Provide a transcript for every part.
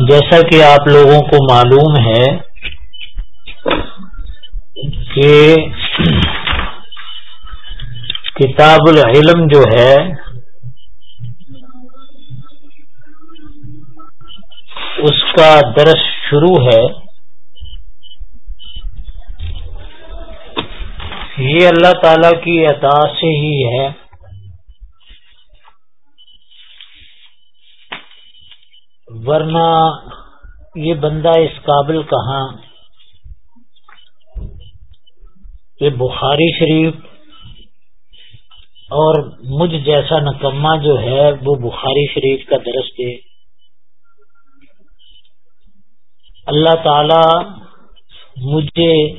جیسا کہ آپ لوگوں کو معلوم ہے کہ کتاب العلم جو ہے، اس کا درس شروع ہے۔ یہ اللہ تعالی کی عطا سے ہی ہے۔ ورنہ یہ بندہ اس قابل کہاں؟ یہ بخاری شریف اور مجھ جیسا نکما جو ہے وہ بخاری شریف کا درس دے۔ اللہ تعالی مجھے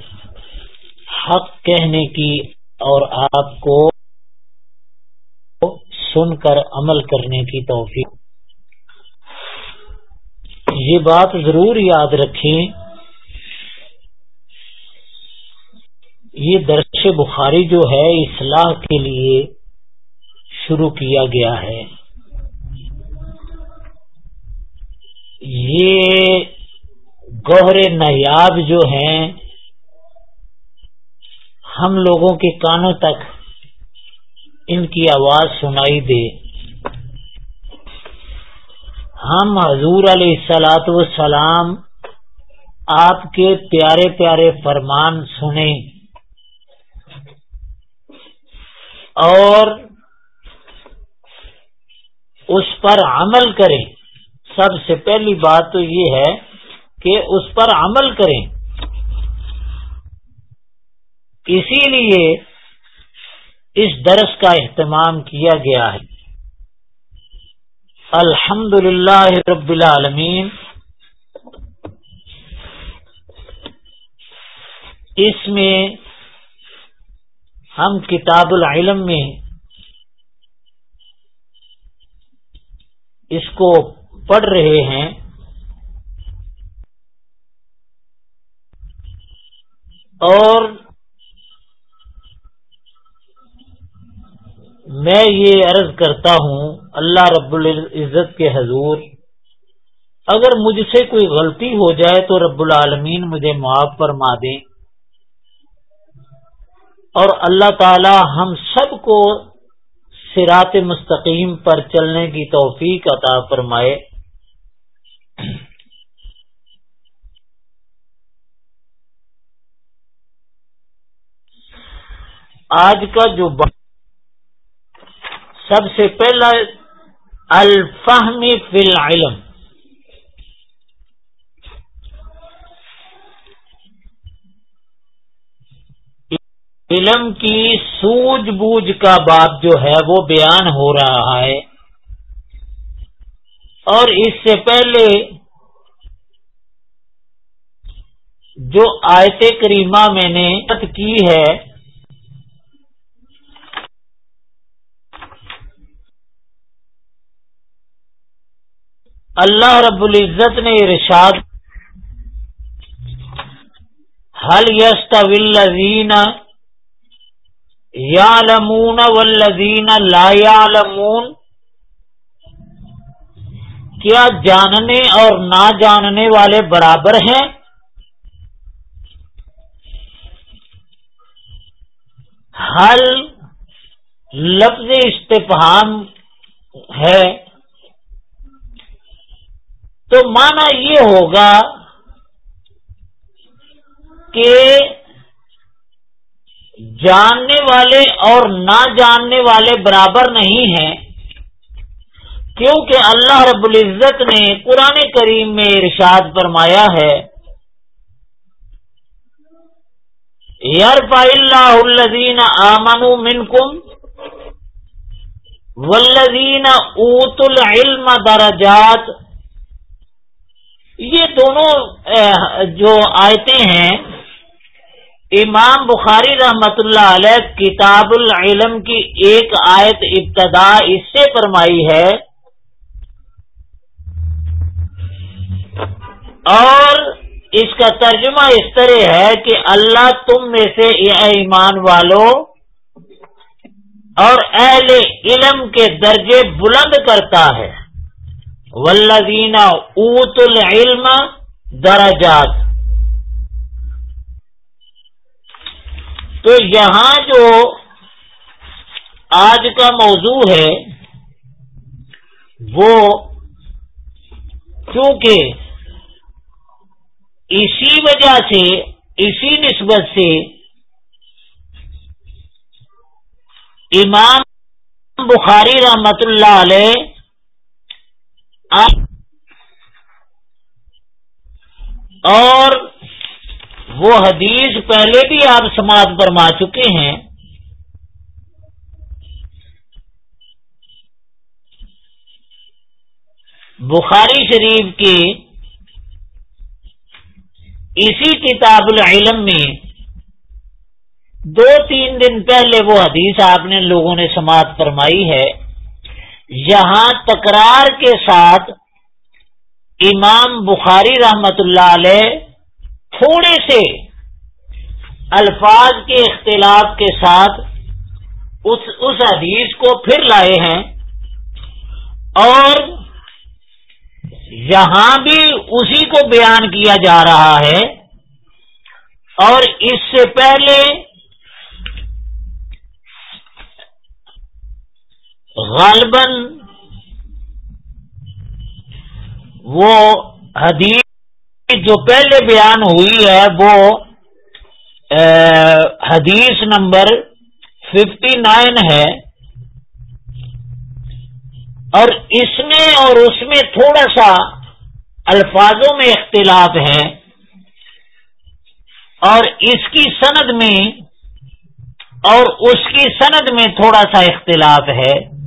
حق کہنے کی اور آپ کو سن کر عمل کرنے کی توفیق یہ بات ضرور یاد رکھیں، یہ درش بخاری جو ہے، اصلاح کے لیے شروع کیا گیا ہے۔ یہ گوہر نیاب جو ہیں، ہم لوگوں کے کانوں تک ان کی آواز سنائی دے۔ ہم حضور علیہ السلاط والسلام آپ کے پیارے پیارے فرمان سنیں اور اس پر عمل کریں۔ سب سے پہلی بات تو یہ ہے کہ اس پر عمل کریں۔ اسی لیے اس درس کا اہتمام کیا گیا ہے۔ الحمد للہ رب العالمین۔ اس میں ہم کتاب العلم میں اس کو پڑھ رہے ہیں۔ اور میں یہ عرض کرتا ہوں، اللہ رب العزت کے حضور، اگر مجھ سے کوئی غلطی ہو جائے تو رب العالمین مجھے معاف فرما دیں۔ اور اللہ تعالی ہم سب کو سرات مستقیم پر چلنے کی توفیق عطا فرمائے۔ آج کا جو سب سے پہلا الفہمی فی العلم۔ علم کی سوج بوجھ کا بات جو ہے وہ بیان ہو رہا ہے۔ اور اس سے پہلے جو آیت کریمہ میں نے کی ہے اللہ رب العزت نے ارشاد حل یست ولزین یا لمون ولزین لا لمون کیا جاننے اور نہ جاننے والے برابر ہیں؟ حل لفظ استفہام ہے تو مانا یہ ہوگا کہ جاننے والے اور نہ جاننے والے برابر نہیں ہیں، کیونکہ اللہ رب العزت نے قرآن کریم میں ارشاد فرمایا ہے یار اللہ الزین آمن منکم ولزین اوت العلم درجات یہ دونوں جو آیتیں ہیں، امام بخاری رحمت اللہ علیہ کتاب العلم کی ایک آیت ابتدا اس سے فرمائی ہے۔ اور اس کا ترجمہ اس طرح ہے کہ اللہ تم میں سے ایمان والوں اور اہل علم کے درجے بلند کرتا ہے۔ ولدین اوت العلم درجات۔ تو یہاں جو آج کا موضوع ہے، وہ کیونکہ اسی وجہ سے، اسی نسبت سے امام بخاری رحمت اللہ علیہ اور وہ حدیث پہلے بھی آپ سماعت فرما چکے ہیں۔ بخاری شریف کے اسی کتاب العلم میں دو تین دن پہلے وہ حدیث آپ نے لوگوں نے سماعت فرمائی ہے۔ یہاں تکرار کے ساتھ امام بخاری رحمت اللہ علیہ تھوڑے سے الفاظ کے اختلاف کے ساتھ اس اس حدیث کو پھر لائے ہیں اور یہاں بھی اسی کو بیان کیا جا رہا ہے اور اس سے پہلے غالباً وہ حدیث جو پہلے بیان ہوئی ہے، وہ حدیث نمبر ففٹی نائن ہے۔ اور اس میں اور اس میں تھوڑا سا الفاظوں میں اختلاف ہے۔ اور اس کی سند میں اور اس کی سند میں تھوڑا سا اختلاف ہے۔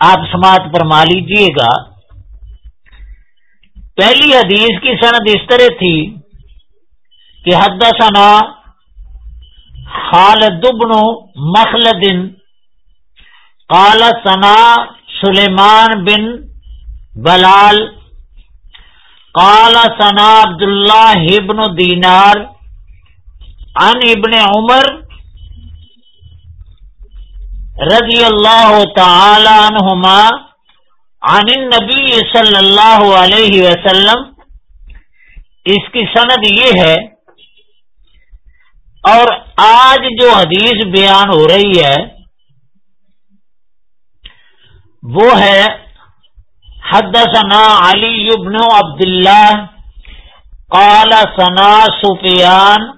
آپ سماعت پر ما لیجیے گا۔ پہلی حدیث کی سند اس طرح تھی کہ حد ثنا خالد دبن مخلدن قال ثنا سلیمان بن بلال، قال ثنا عبد اللہ ابن دینار ان ابن عمر رضی اللہ تعالی عنہما عن النبی صلی اللہ علیہ وسلم، اس کی سند یہ ہے، اور آج جو حدیث بیان ہو رہی ہے، وہ ہے، حدثنا علی ابن عبداللہ، قال ثنا سفیان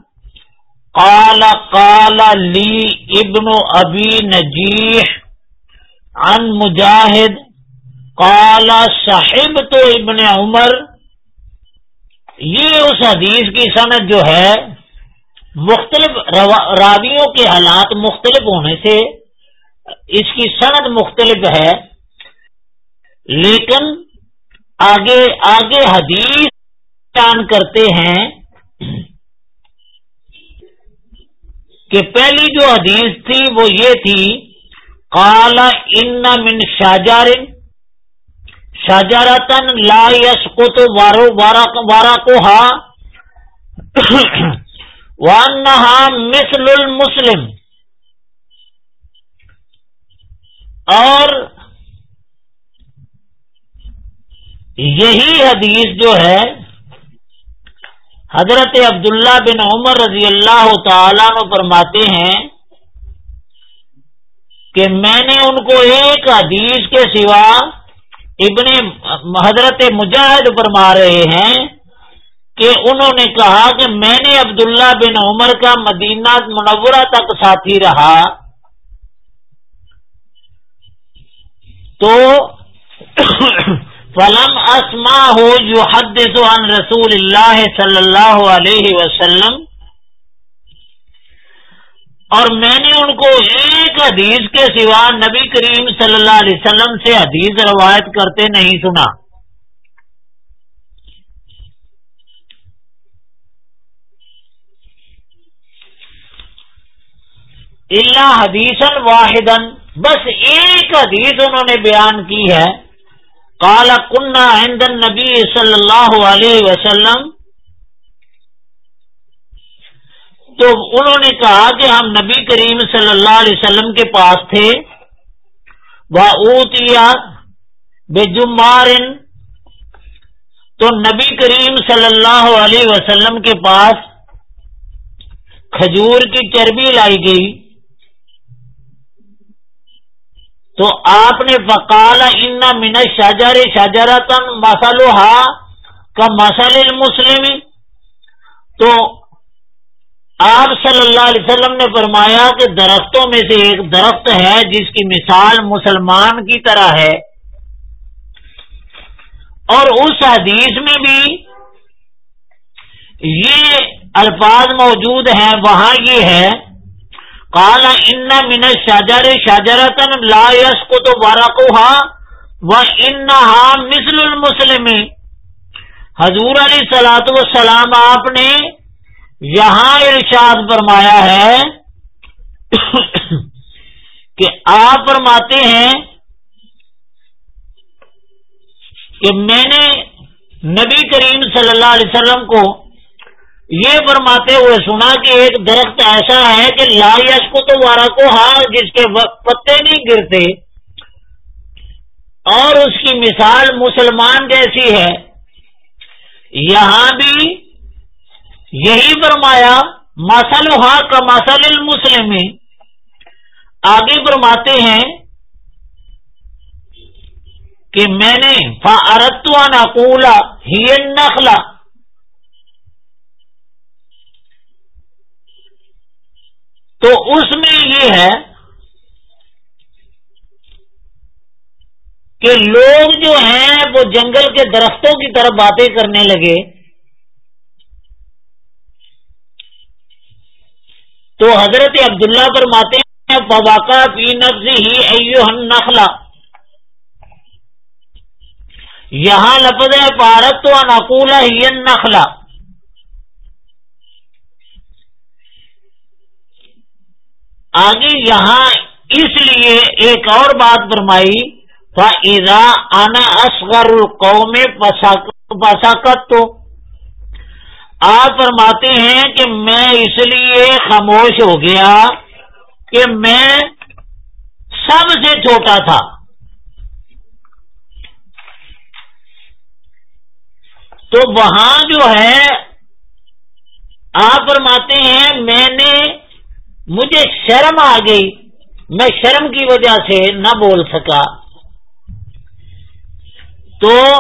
قال قال لی ابن ابی نجیح عن مجاہد قال صاحب تو ابن عمر۔ یہ اس حدیث کی صنعت جو ہے، مختلف راویوں کے حالات مختلف ہونے سے اس کی صنعت مختلف ہے۔ لیکن آگے آگے حدیث بیان کرتے ہیں۔ کہ پہلی جو حدیث تھی وہ یہ تھی کالا ان من شاہجار شاہجارتن لا یس کو تو وارو وارا کو ہا وان مسل المسلم۔ اور یہی حدیث جو ہے حضرت عبداللہ بن عمر رضی اللہ تعالیٰ نے فرماتے ہیں کہ میں نے ان کو ایک حدیث کے سوا ابن حضرت مجاہد فرما رہے ہیں کہ انہوں نے کہا کہ میں نے عبداللہ بن عمر کا مدینہ منورہ تک ساتھی رہا۔ تو فلم اسما ہو جو حد عن رسول اللہ صلی اللہ علیہ وسلم اور میں نے ان کو ایک حدیث کے سوا نبی کریم صلی اللہ علیہ وسلم سے حدیث روایت کرتے نہیں سنا۔ اللہ حدیث واحد بس ایک حدیث انہوں نے بیان کی ہے۔ کالا کنہ عندن نبی صلی اللہ علیہ وسلم۔ تو انہوں نے کہا کہ ہم نبی کریم صلی اللہ علیہ وسلم کے پاس تھے۔ وہ اوتیا بے جمار تو نبی کریم صلی اللہ علیہ وسلم کے پاس کھجور کی چربی لائی گئی۔ تو آپ نے بکال ان من شاجر شاجرا تن کا مسال المسلم تو آپ صلی اللہ علیہ وسلم نے فرمایا کہ درختوں میں سے ایک درخت ہے جس کی مثال مسلمان کی طرح ہے۔ اور اس حدیث میں بھی یہ الفاظ موجود ہیں، وہاں یہ ہے کالا ان من شاجر شاجرتن لا یس کو تو بارہ و ان مسل المسلم. حضور علی سلاۃ وسلام آپ نے یہاں ارشاد فرمایا ہے کہ آپ فرماتے ہیں کہ میں نے نبی کریم صلی اللہ علیہ وسلم کو یہ فرماتے ہوئے سنا کہ ایک درخت ایسا ہے کہ لا یش کو تو وارا کو ہاں جس کے پتے نہیں گرتے، اور اس کی مثال مسلمان جیسی ہے۔ یہاں بھی یہی فرمایا مسل ہا کا مسل المسلم۔ آگے فرماتے ہیں کہ میں نے فارتو نقولا ہی نخلا تو اس میں یہ ہے کہ لوگ جو ہیں وہ جنگل کے درختوں کی طرف باتیں کرنے لگے۔ تو حضرت عبداللہ فرماتے ہیں پواقع فی نفس ہی ایو نخلا یہاں لفظ ہے پارت تو انقولہ ہی نخلا آگے یہاں اس لیے ایک اور بات فرمائی فضا آنا اصغر القوم پساکت تو آپ فرماتے ہیں کہ میں اس لیے خاموش ہو گیا کہ میں سب سے چھوٹا تھا۔ تو وہاں جو ہے، آپ فرماتے ہیں، میں نے مجھے شرم آ گئی۔ میں شرم کی وجہ سے نہ بول سکا۔ تو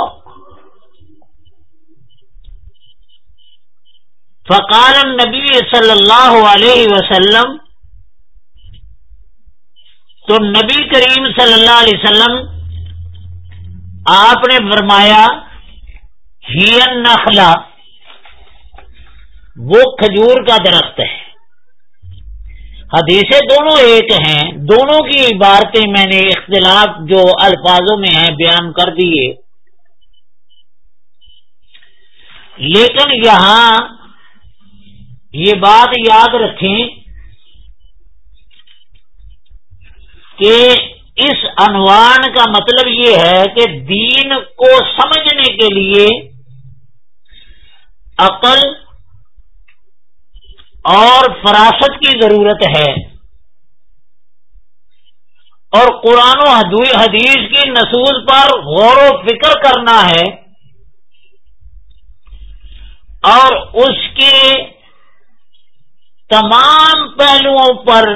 فقال نبی صلی اللہ علیہ وسلم، تو نبی کریم صلی اللہ علیہ وسلم، آپ نے فرمایا، ہی نخلا وہ کھجور کا درخت ہے۔ حدیثیں دونوں ایک ہیں، دونوں کی عبارتیں میں نے اختلاف جو الفاظوں میں ہیں بیان کر دیے۔ لیکن یہاں یہ بات یاد رکھیں کہ اس عنوان کا مطلب یہ ہے کہ دین کو سمجھنے کے لیے عقل اور فراست کی ضرورت ہے۔ اور قرآن و حدیث کی نصوص پر غور و فکر کرنا ہے۔ اور اس کے تمام پہلوؤں پر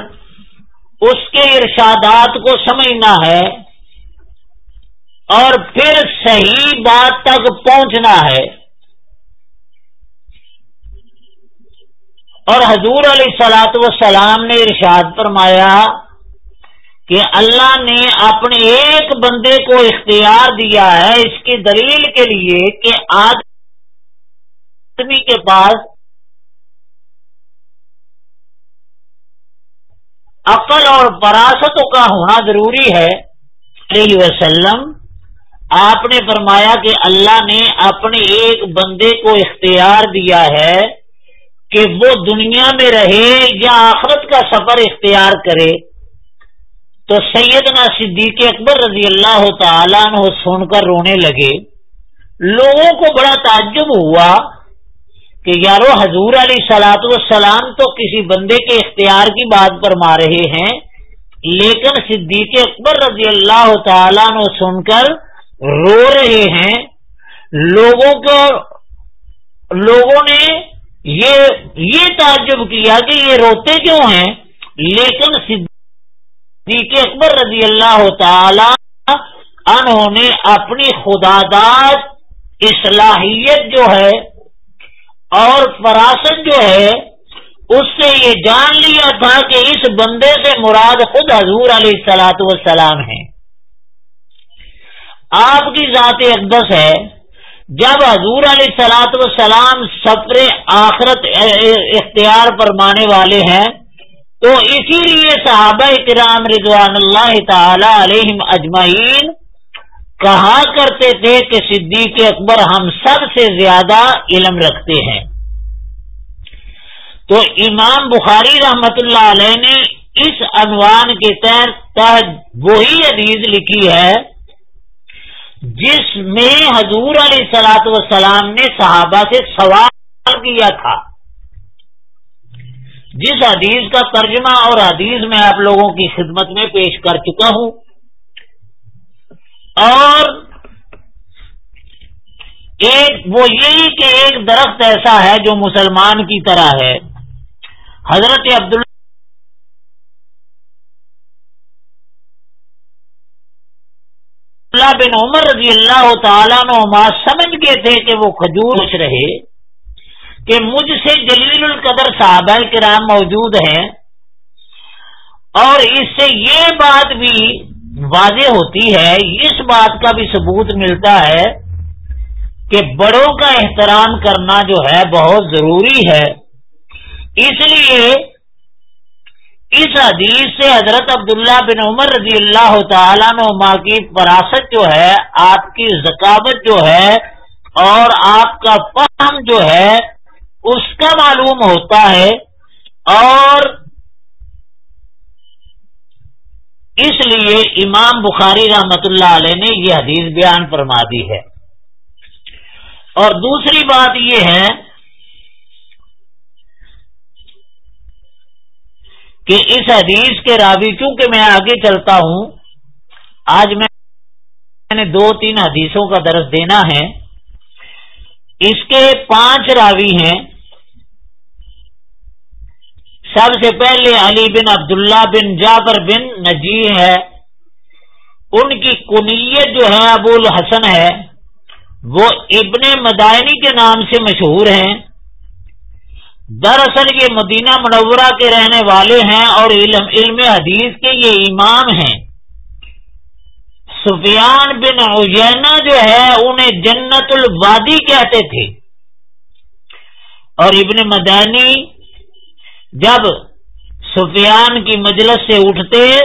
اس کے ارشادات کو سمجھنا ہے۔ اور پھر صحیح بات تک پہنچنا ہے۔ اور حضور علیہ سلاط وسلام نے ارشاد فرمایا کہ اللہ نے اپنے ایک بندے کو اختیار دیا ہے اس کی دلیل کے لیے کہ آدمی کے پاس عقل اور پراستوں کا ہونا ضروری ہے۔ علیہ وسلم، آپ نے فرمایا کہ اللہ نے اپنے ایک بندے کو اختیار دیا ہے۔ کہ وہ دنیا میں رہے یا آخرت کا سفر اختیار کرے۔ تو سیدنا صدیق اکبر رضی اللہ تعالیٰ نے سن کر رونے لگے۔ لوگوں کو بڑا تعجب ہوا کہ یارو حضور علیہ سلاط والسلام تو کسی بندے کے اختیار کی بات پر مار رہے ہیں۔ لیکن صدیق اکبر رضی اللہ تعالیٰ نے سن کر رو رہے ہیں۔ لوگوں کو لوگوں نے یہ یہ تعجب کیا کہ یہ روتے کیوں ہیں؟ لیکن صدیق اکبر رضی اللہ تعالی انہوں نے اپنی خدا داد اصلاحیت جو ہے اور فراست جو ہے، اس سے یہ جان لیا تھا کہ اس بندے سے مراد خود حضور علیہ السلاط وسلام ہے آپ کی ذات اقدس ہے۔ جب حضور علیہ سلاط وسلام سفر آخرت اختیار پر مانے والے ہیں، تو اسی لیے صحابہ کرام رضوان اللہ تعالی علیہ اجمعین کہا کرتے تھے کہ صدیق اکبر ہم سب سے زیادہ علم رکھتے ہیں۔ تو امام بخاری رحمت اللہ علیہ نے اس عنوان کے تحت وہی حدیث لکھی ہے جس میں حضور علیہ سلاط وسلام نے صحابہ سے سوال کیا تھا۔ جس حدیث کا ترجمہ اور حدیث میں آپ لوگوں کی خدمت میں پیش کر چکا ہوں۔ اور ایک وہ یہی کہ ایک درخت ایسا ہے جو مسلمان کی طرح ہے۔ حضرت عبد اللہ بن عمر رضی اللہ تعالیٰ نما سمجھ گئے تھے کہ وہ کھجور خوش رہے کہ مجھ سے جلیل القدر صحابہ کرام موجود ہیں اور اس سے یہ بات بھی واضح ہوتی ہے، اس بات کا بھی ثبوت ملتا ہے کہ بڑوں کا احترام کرنا جو ہے بہت ضروری ہے۔ اس لیے اس حدیث سے حضرت عبداللہ بن عمر رضی اللہ تعالیٰ نما کی فراست جو ہے، آپ کی ذکاوت جو ہے اور آپ کا فہم جو ہے، اس کا معلوم ہوتا ہے اور اس لیے امام بخاری رحمت اللہ علیہ نے یہ حدیث بیان فرما دی ہے۔ اور دوسری بات یہ ہے کہ اس حدیث کے راوی چونکہ میں آگے چلتا ہوں، آج میں نے دو تین حدیثوں کا درس دینا ہے۔ اس کے پانچ راوی ہیں۔ سب سے پہلے علی بن عبداللہ بن جابر بن نجی ہے۔ ان کی کنیت جو ہے ابو الحسن ہے، وہ ابن مدائنی کے نام سے مشہور ہیں۔ دراصل یہ مدینہ منورہ کے رہنے والے ہیں اور علم علم حدیث کے یہ امام ہیں۔ سفیان بن عجینا جو ہے، انہیں جنت الوادی کہتے تھے۔ اور ابن مدانی جب سفیان کی مجلس سے اٹھتے،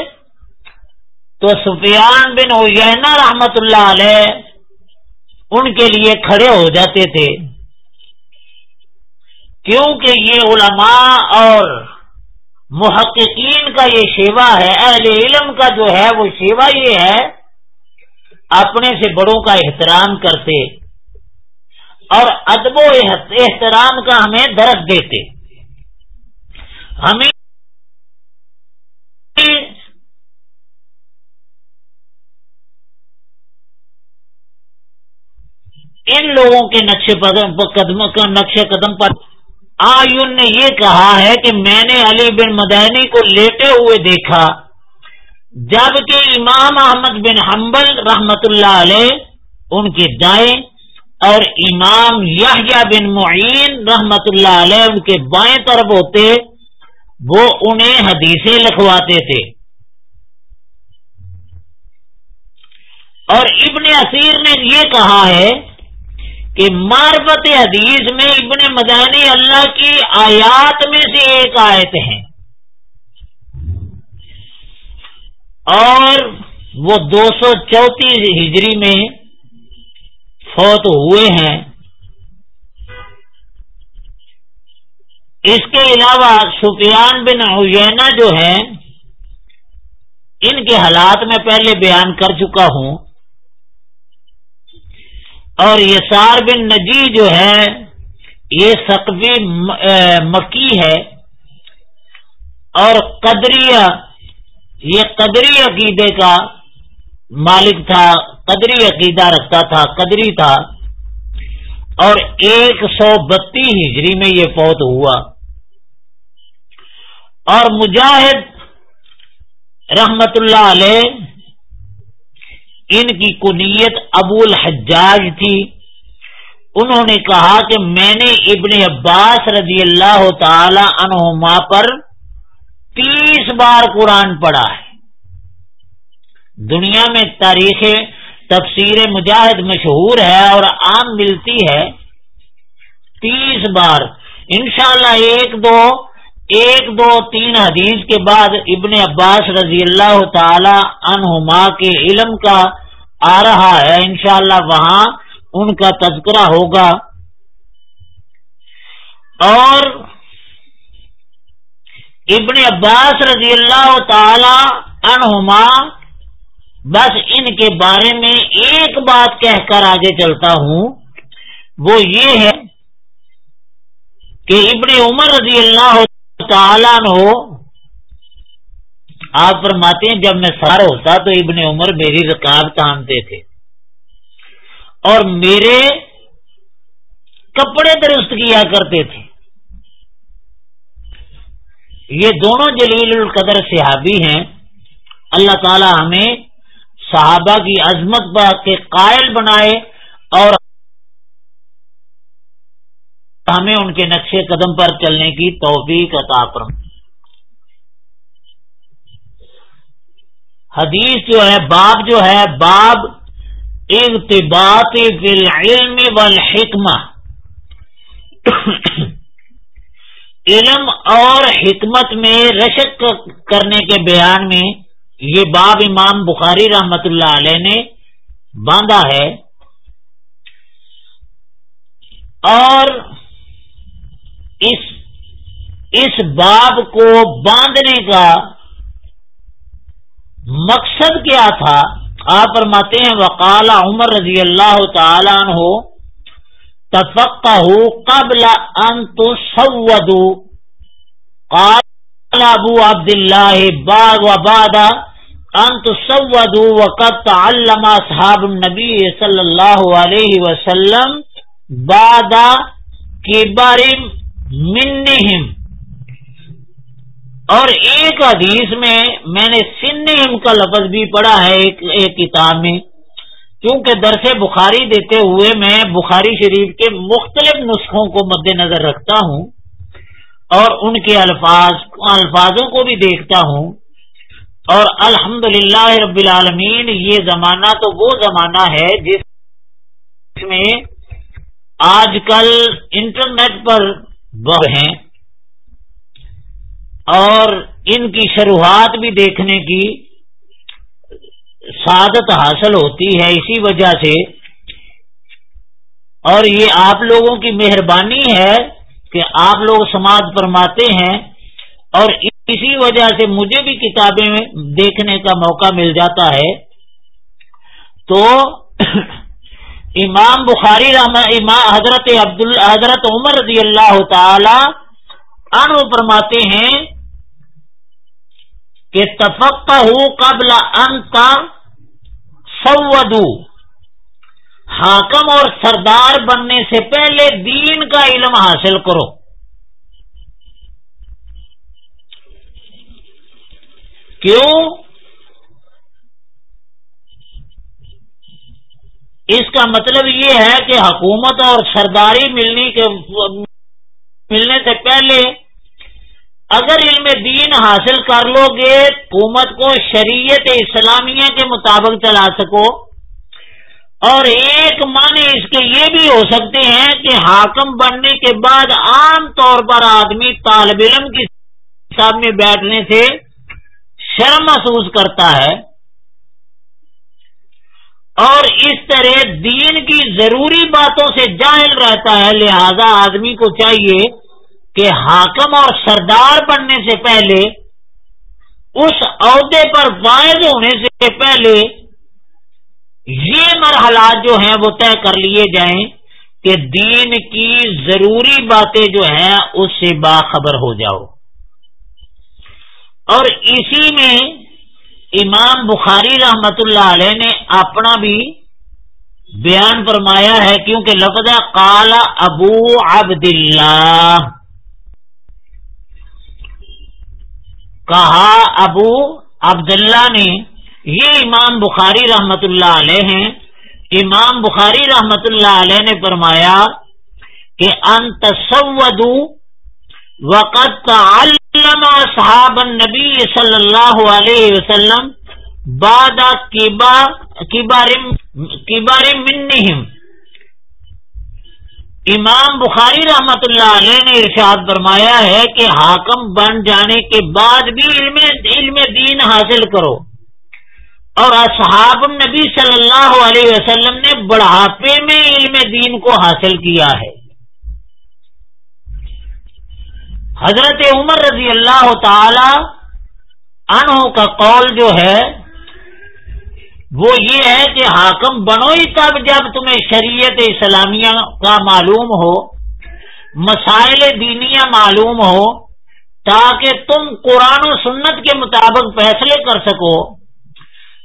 تو سفیان بن عجینا رحمت اللہ علیہ ان کے لیے کھڑے ہو جاتے تھے۔ کیونکہ یہ علماء اور محققین کا یہ شیوا ہے، اہل علم کا جو ہے وہ شیوا یہ ہے، اپنے سے بڑوں کا احترام کرتے اور ادب و احترام کا ہمیں درد دیتے۔ ہمیں ان لوگوں کے نقش قدم نقش قدم پر آئین نے یہ کہا ہے کہ میں نے علی بن مدینی کو لیٹے ہوئے دیکھا۔ جبکہ امام احمد بن حنبل رحمت اللہ علیہ ان کے دائیں اور امام یحییٰ بن معین رحمت اللہ علیہ ان کے بائیں طرف ہوتے، وہ انہیں حدیثیں لکھواتے تھے۔ اور ابن اسیر نے یہ کہا ہے کہ معرفت حدیث میں ابن مدانی اللہ کی آیات میں سے ایک آیت ہے۔ اور وہ دو سو چونتیس ہجری میں فوت ہوئے ہیں۔ اس کے علاوہ سفیان بن عیینہ جو ہیں، ان کے حالات میں پہلے بیان کر چکا ہوں۔ اور یہ بن نجی جو ہے، یہ سقوی مکی ہے۔ اور قدریہ، یہ قدری عقیدے کا مالک تھا، قدری عقیدہ رکھتا تھا، قدری تھا۔ اور ایک سو بتی ہجری میں یہ فوت ہوا۔ اور مجاہد رحمت اللہ علیہ ان کی کنیت ابو الحجاج تھی۔ انہوں نے کہا کہ میں نے ابن عباس رضی اللہ تعالی عنہما پر تیس بار قرآن پڑھا ہے۔ دنیا میں تاریخ تفسیر مجاہد مشہور ہے اور عام ملتی ہے۔ تیس بار۔ انشاءاللہ ایک دو ایک دو، تین حدیث کے بعد ابن عباس رضی اللہ تعالی عنہما کے علم کا آ رہا ہے، انشاءاللہ وہاں ان کا تذکرہ ہوگا۔ اور ابن عباس رضی اللہ تعالی عنہما، بس ان کے بارے میں ایک بات کہہ کر آگے چلتا ہوں۔ وہ یہ ہے کہ ابن عمر رضی اللہ تعالیٰ ہو آپ فرماتے ہیں، جب میں سار ہوتا تو ابن عمر میری رکاب تانتے تھے۔ اور میرے کپڑے درست کیا کرتے تھے۔ یہ دونوں جلیل القدر صحابی ہیں۔ اللہ تعالی ہمیں صحابہ کی عظمت کے قائل بنائے اور ہمیں ان کے نقشے قدم پر چلنے کی توفیق عطا فرم حدیث جو ہے، باب جو ہے، باب ارتباط بالعلم والحکمہ۔ علم اور حکمت میں رشک کرنے کے بیان میں یہ باب امام بخاری رحمت اللہ علیہ نے باندھا ہے۔ اور اس اس باب کو باندھنے کا مقصد کیا تھا؟ آپ فرماتے ہیں، وقال عمر رضی اللہ تعالیٰ عنہ تفقہ قبل ان تسودو۔ قال ابو عبد اللہ باغ و بادا ان تسودو وقد تعلم اصحاب النبی صلی اللہ علیہ وسلم بادا کبار منہم۔ اور ایک حدیث میں میں نے سنہم کا لفظ بھی پڑھا ہے ایک, ایک کتاب میں کیونکہ درس بخاری دیتے ہوئے میں بخاری شریف کے مختلف نسخوں کو مد نظر رکھتا ہوں اور ان کے الفاظ الفاظوں کو بھی دیکھتا ہوں۔ اور الحمد رب العالمین یہ زمانہ تو وہ زمانہ ہے جس میں آج کل انٹرنیٹ پر ہیں۔ اور ان کی شروعات بھی دیکھنے کی سعادت حاصل ہوتی ہے اسی وجہ سے۔ اور یہ آپ لوگوں کی مہربانی ہے کہ آپ لوگ سماج فرماتے ہیں اور اسی وجہ سے مجھے بھی کتابیں دیکھنے کا موقع مل جاتا ہے۔ تو امام بخاری امام حضرت عبد حضرت عمر رضی اللہ تعالی ان فرماتے ہیں کہ تفقہ قبل ان کا سودو حاکم اور سردار بننے سے پہلے دین کا علم حاصل کرو۔ کیوں؟ اس کا مطلب یہ ہے کہ حکومت اور سرداری ملنے کے ملنے سے پہلے اگر علم دین حاصل کر لو گے، حکومت کو شریعت اسلامیہ کے مطابق چلا سکو۔ اور ایک معنی اس کے یہ بھی ہو سکتے ہیں کہ حاکم بننے کے بعد عام طور پر آدمی طالب علم کی سامنے بیٹھنے سے شرم محسوس کرتا ہے۔ اور اس طرح دین کی ضروری باتوں سے جاہل رہتا ہے، لہذا آدمی کو چاہیے کہ حاکم اور سردار بننے سے پہلے، اس عہدے پر واحد ہونے سے پہلے یہ مرحلات جو ہیں وہ طے کر لیے جائیں کہ دین کی ضروری باتیں جو ہیں، اس سے باخبر ہو جاؤ۔ اور اسی میں امام بخاری رحمت اللہ علیہ نے اپنا بھی بیان فرمایا ہے، کیونکہ لفظ کالا ابو عبد کہا ابو عبداللہ نے، یہ امام بخاری رحمت اللہ علیہ ہیں۔ امام بخاری رحمت اللہ علیہ نے فرمایا کہ انت سودو وقت علم صحاب النبی صلی اللہ علیہ وسلم بعد کبار منہم۔ امام بخاری رحمت اللہ علیہ نے ارشاد فرمایا ہے کہ حاکم بن جانے کے بعد بھی علم علم دین حاصل کرو۔ اور اصحاب النبی صلی اللہ علیہ وسلم نے بڑھاپے میں علم دین کو حاصل کیا ہے۔ حضرت عمر رضی اللہ تعالی عنہ کا قول جو ہے وہ یہ ہے کہ حاکم بنو ہی تب جب تمہیں شریعت اسلامیہ کا معلوم ہو، مسائل دینیا معلوم ہو، تاکہ تم قرآن و سنت کے مطابق فیصلے کر سکو۔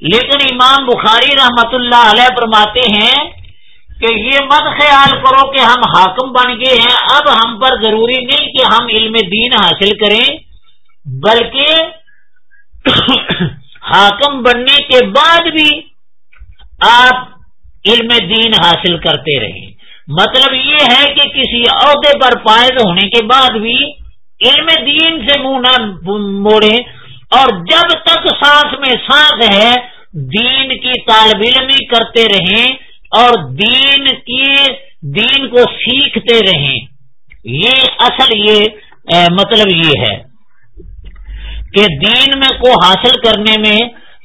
لیکن امام بخاری رحمت اللہ علیہ فرماتے ہیں کہ یہ مت خیال کرو کہ ہم حاکم بن گئے ہیں، اب ہم پر ضروری نہیں کہ ہم علم دین حاصل کریں، بلکہ حاکم بننے کے بعد بھی آپ علم دین حاصل کرتے رہیں مطلب یہ ہے کہ کسی عہدے پر پائد ہونے کے بعد بھی علم دین سے منہ نہ موڑے اور جب تک سانس میں سانس ہے، دین کی طالب علمی کرتے رہیں اور دین کی دین کو سیکھتے رہیں۔ یہ اصل یہ مطلب یہ ہے۔ کہ دین میں کو حاصل کرنے میں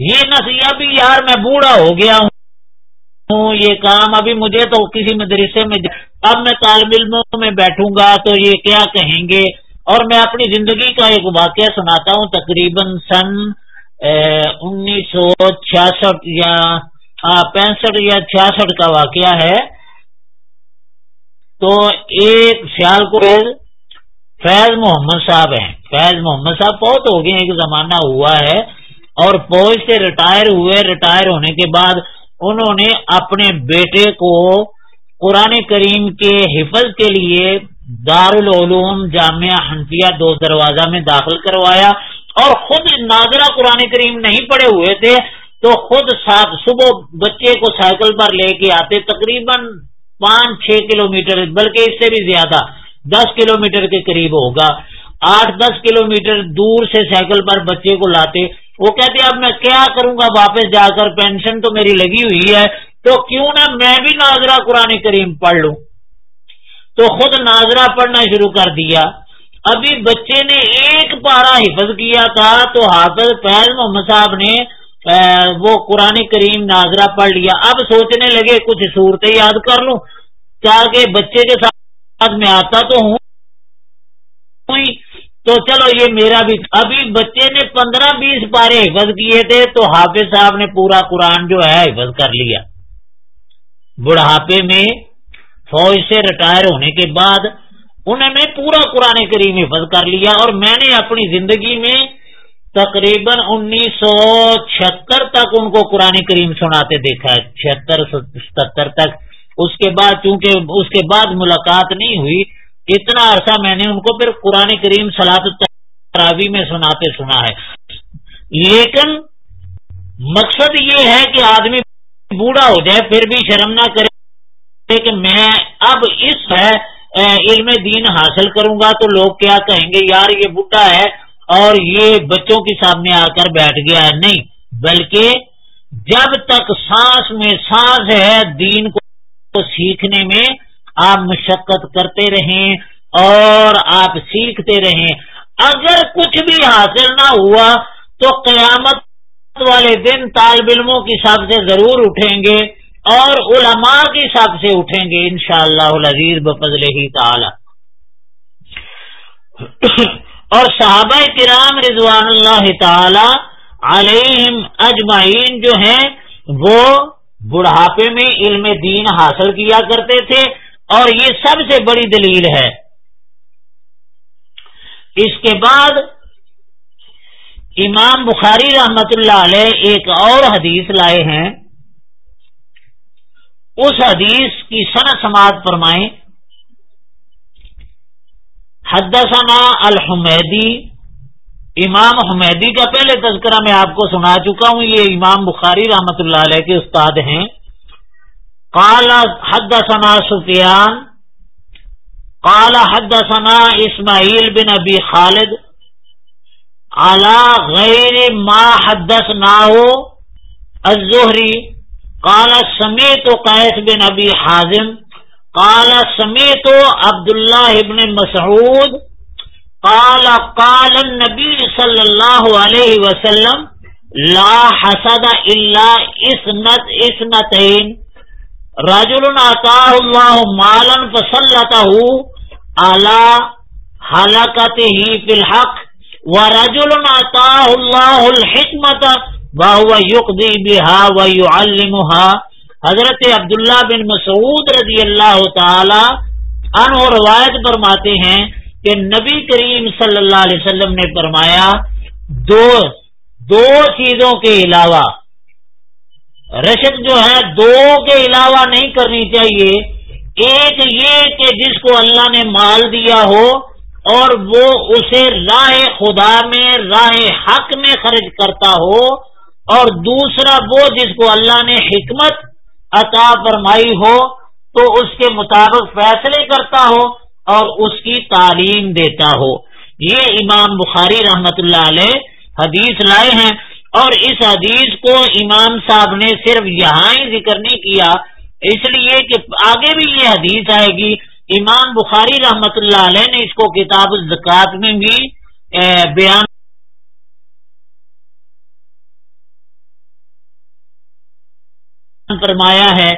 یہ نصیحت بھی یار میں بوڑھا ہو گیا ہوں، یہ کام ابھی مجھے تو کسی مدرسے میں اب میں طالب علموں میں بیٹھوں گا تو یہ کیا کہیں گے؟ اور میں اپنی زندگی کا ایک واقعہ سناتا ہوں، تقریباً سن انیس سو چھیاسٹھ یا ہاں، پینسٹھ یا چھیاسٹھ کا واقعہ ہے۔ تو ایک سیال کو فیض محمد صاحب ہیں۔ فیض محمد صاحب بہت ہو گئے ایک زمانہ ہوا ہے۔ اور فوج سے ریٹائر ہوئے، ریٹائر ہونے کے بعد انہوں نے اپنے بیٹے کو قرآن کریم کے حفظ کے لیے دارالعلوم جامعہ حنفیہ دو دروازہ میں داخل کروایا۔ اور خود ناظرہ قرآن کریم نہیں پڑے ہوئے تھے، تو خود صبح بچے کو سائیکل پر لے کے آتے، تقریباً پانچ چھ کلو میٹر بلکہ اس سے بھی زیادہ۔ دس کلو میٹر کے قریب ہوگا۔ آٹھ دس کلو میٹر دور سے سائیکل پر بچے کو لاتے۔ وہ کہتے اب میں کیا کروں گا؟ واپس جا کر پینشن تو میری لگی ہوئی ہے۔ تو کیوں نہ میں بھی ناظرہ قرآن کریم پڑھ لوں۔ تو خود ناظرہ پڑھنا شروع کر دیا۔ ابھی بچے نے ایک پارا حفظ کیا تھا، تو حافظ فیض محمد صاحب نے وہ قرآن کریم ناظرہ پڑھ لیا۔ اب سوچنے لگے، کچھ صورتیں یاد کر لوں۔ تاکہ بچے کے ساتھ میں آتا تو ہوں۔ تو چلو یہ میرا بھی ابھی بچے نے پندرہ بیس پارے حفظ کیے تھے، تو حافظ صاحب نے پورا قرآن جو ہے حفظ کر لیا۔ بڑھاپے میں فوج سے ریٹائر ہونے کے بعد انہوں نے پورا قرآن کریم حفظ کر لیا اور میں نے اپنی زندگی میں تقریباً انیس سو چھتر تک ان کو قرآن کریم سناتے دیکھا ہے۔ چھہتر ستر تک۔ اس کے بعد چونکہ اس کے بعد ملاقات نہیں ہوئی، اتنا عرصہ میں نے ان کو پھر قرآن کریم سلاد تراوی میں سناتے سنا ہے۔ لیکن مقصد یہ ہے کہ آدمی بوڑھا ہو جائے، پھر بھی شرم نہ کرے۔ کہ میں اب اس علم دین حاصل کروں گا تو لوگ کیا کہیں گے؟ یار، یہ بوڑھا ہے اور یہ بچوں کے سامنے آ کر بیٹھ گیا ہے۔ نہیں، بلکہ جب تک سانس میں سانس ہے، دین کو سیکھنے میں آپ مشقت کرتے رہیں اور آپ سیکھتے رہیں۔ اگر کچھ بھی حاصل نہ ہوا تو قیامت والے دن طالب علموں کی حساب سے ضرور اٹھیں گے اور علماء کی حساب سے اٹھیں گے انشاءاللہ شاء اللہ بفضل ہی تعالی۔ اور صحابہ کرام رضوان اللہ تعالی علیہم اجمعین جو ہیں وہ بڑھاپے میں علم دین حاصل کیا کرتے تھے اور یہ سب سے بڑی دلیل ہے۔ اس کے بعد امام بخاری رحمت اللہ علیہ ایک اور حدیث لائے ہیں۔ اس حدیث کی صنعت سماعت فرمائیں۔ حدثنا الحمیدی امام حمیدی کا پہلے تذکرہ میں آپ کو سنا چکا ہوں، یہ امام بخاری رحمت اللہ علیہ کے استاد ہیں۔ قال، حدثنا سفیان۔ قال، حدثنا اسماعیل بن ابی خالد۔ على غیر ما حدثناه الزہری۔ قال، سمیت قیس بن ابی حازم۔ قال، سمیت عبد اللہ ابن مسعود۔ قال قال النبی صلی اللہ علیہ وسلم، لا حسد الا اسنت اسنتین رجل عطاه الله مالا فسلطه على حلقته في الحق، ورجل عطاه الله الحكمة، وهو يقضي بها ويعلمها. حضرت عبداللہ بن مسعود رضی اللہ تعالی عنہ روایت فرماتے ہیں کہ نبی کریم صلی اللہ علیہ وسلم نے فرمایا، دو دو چیزوں کے علاوہ، رشک جو ہے، دو کے علاوہ نہیں کرنی چاہیے۔ ایک یہ کہ جس کو اللہ نے مال دیا ہو اور وہ اسے راہ خدا میں، راہ حق میں خرچ کرتا ہو۔ اور دوسرا وہ جس کو اللہ نے حکمت عطا فرمائی ہو، تو اس کے مطابق فیصلے کرتا ہو۔ اور اس کی تعلیم دیتا ہو۔ یہ امام بخاری رحمت اللہ علیہ حدیث لائے ہیں اور اس حدیث کو امام صاحب نے صرف یہاں ہی ذکر نہیں کیا، اس لیے کہ آگے بھی یہ حدیث آئے گی۔ امام بخاری رحمت اللہ علیہ نے اس کو کتاب الزکات میں بھی بیان فرمایا ہے۔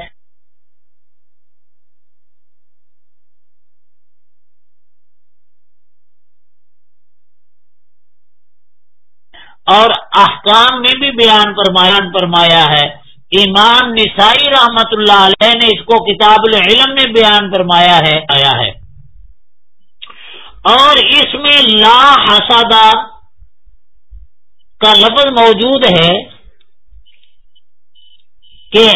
اور احکام میں بھی بیان فرمایا ہے۔ امام نسائی رحمت اللہ علیہ نے اس کو کتاب العلم میں بیان فرمایا ہے، آیا ہے۔ اور اس میں لا حسادہ کا لفظ موجود ہے کہ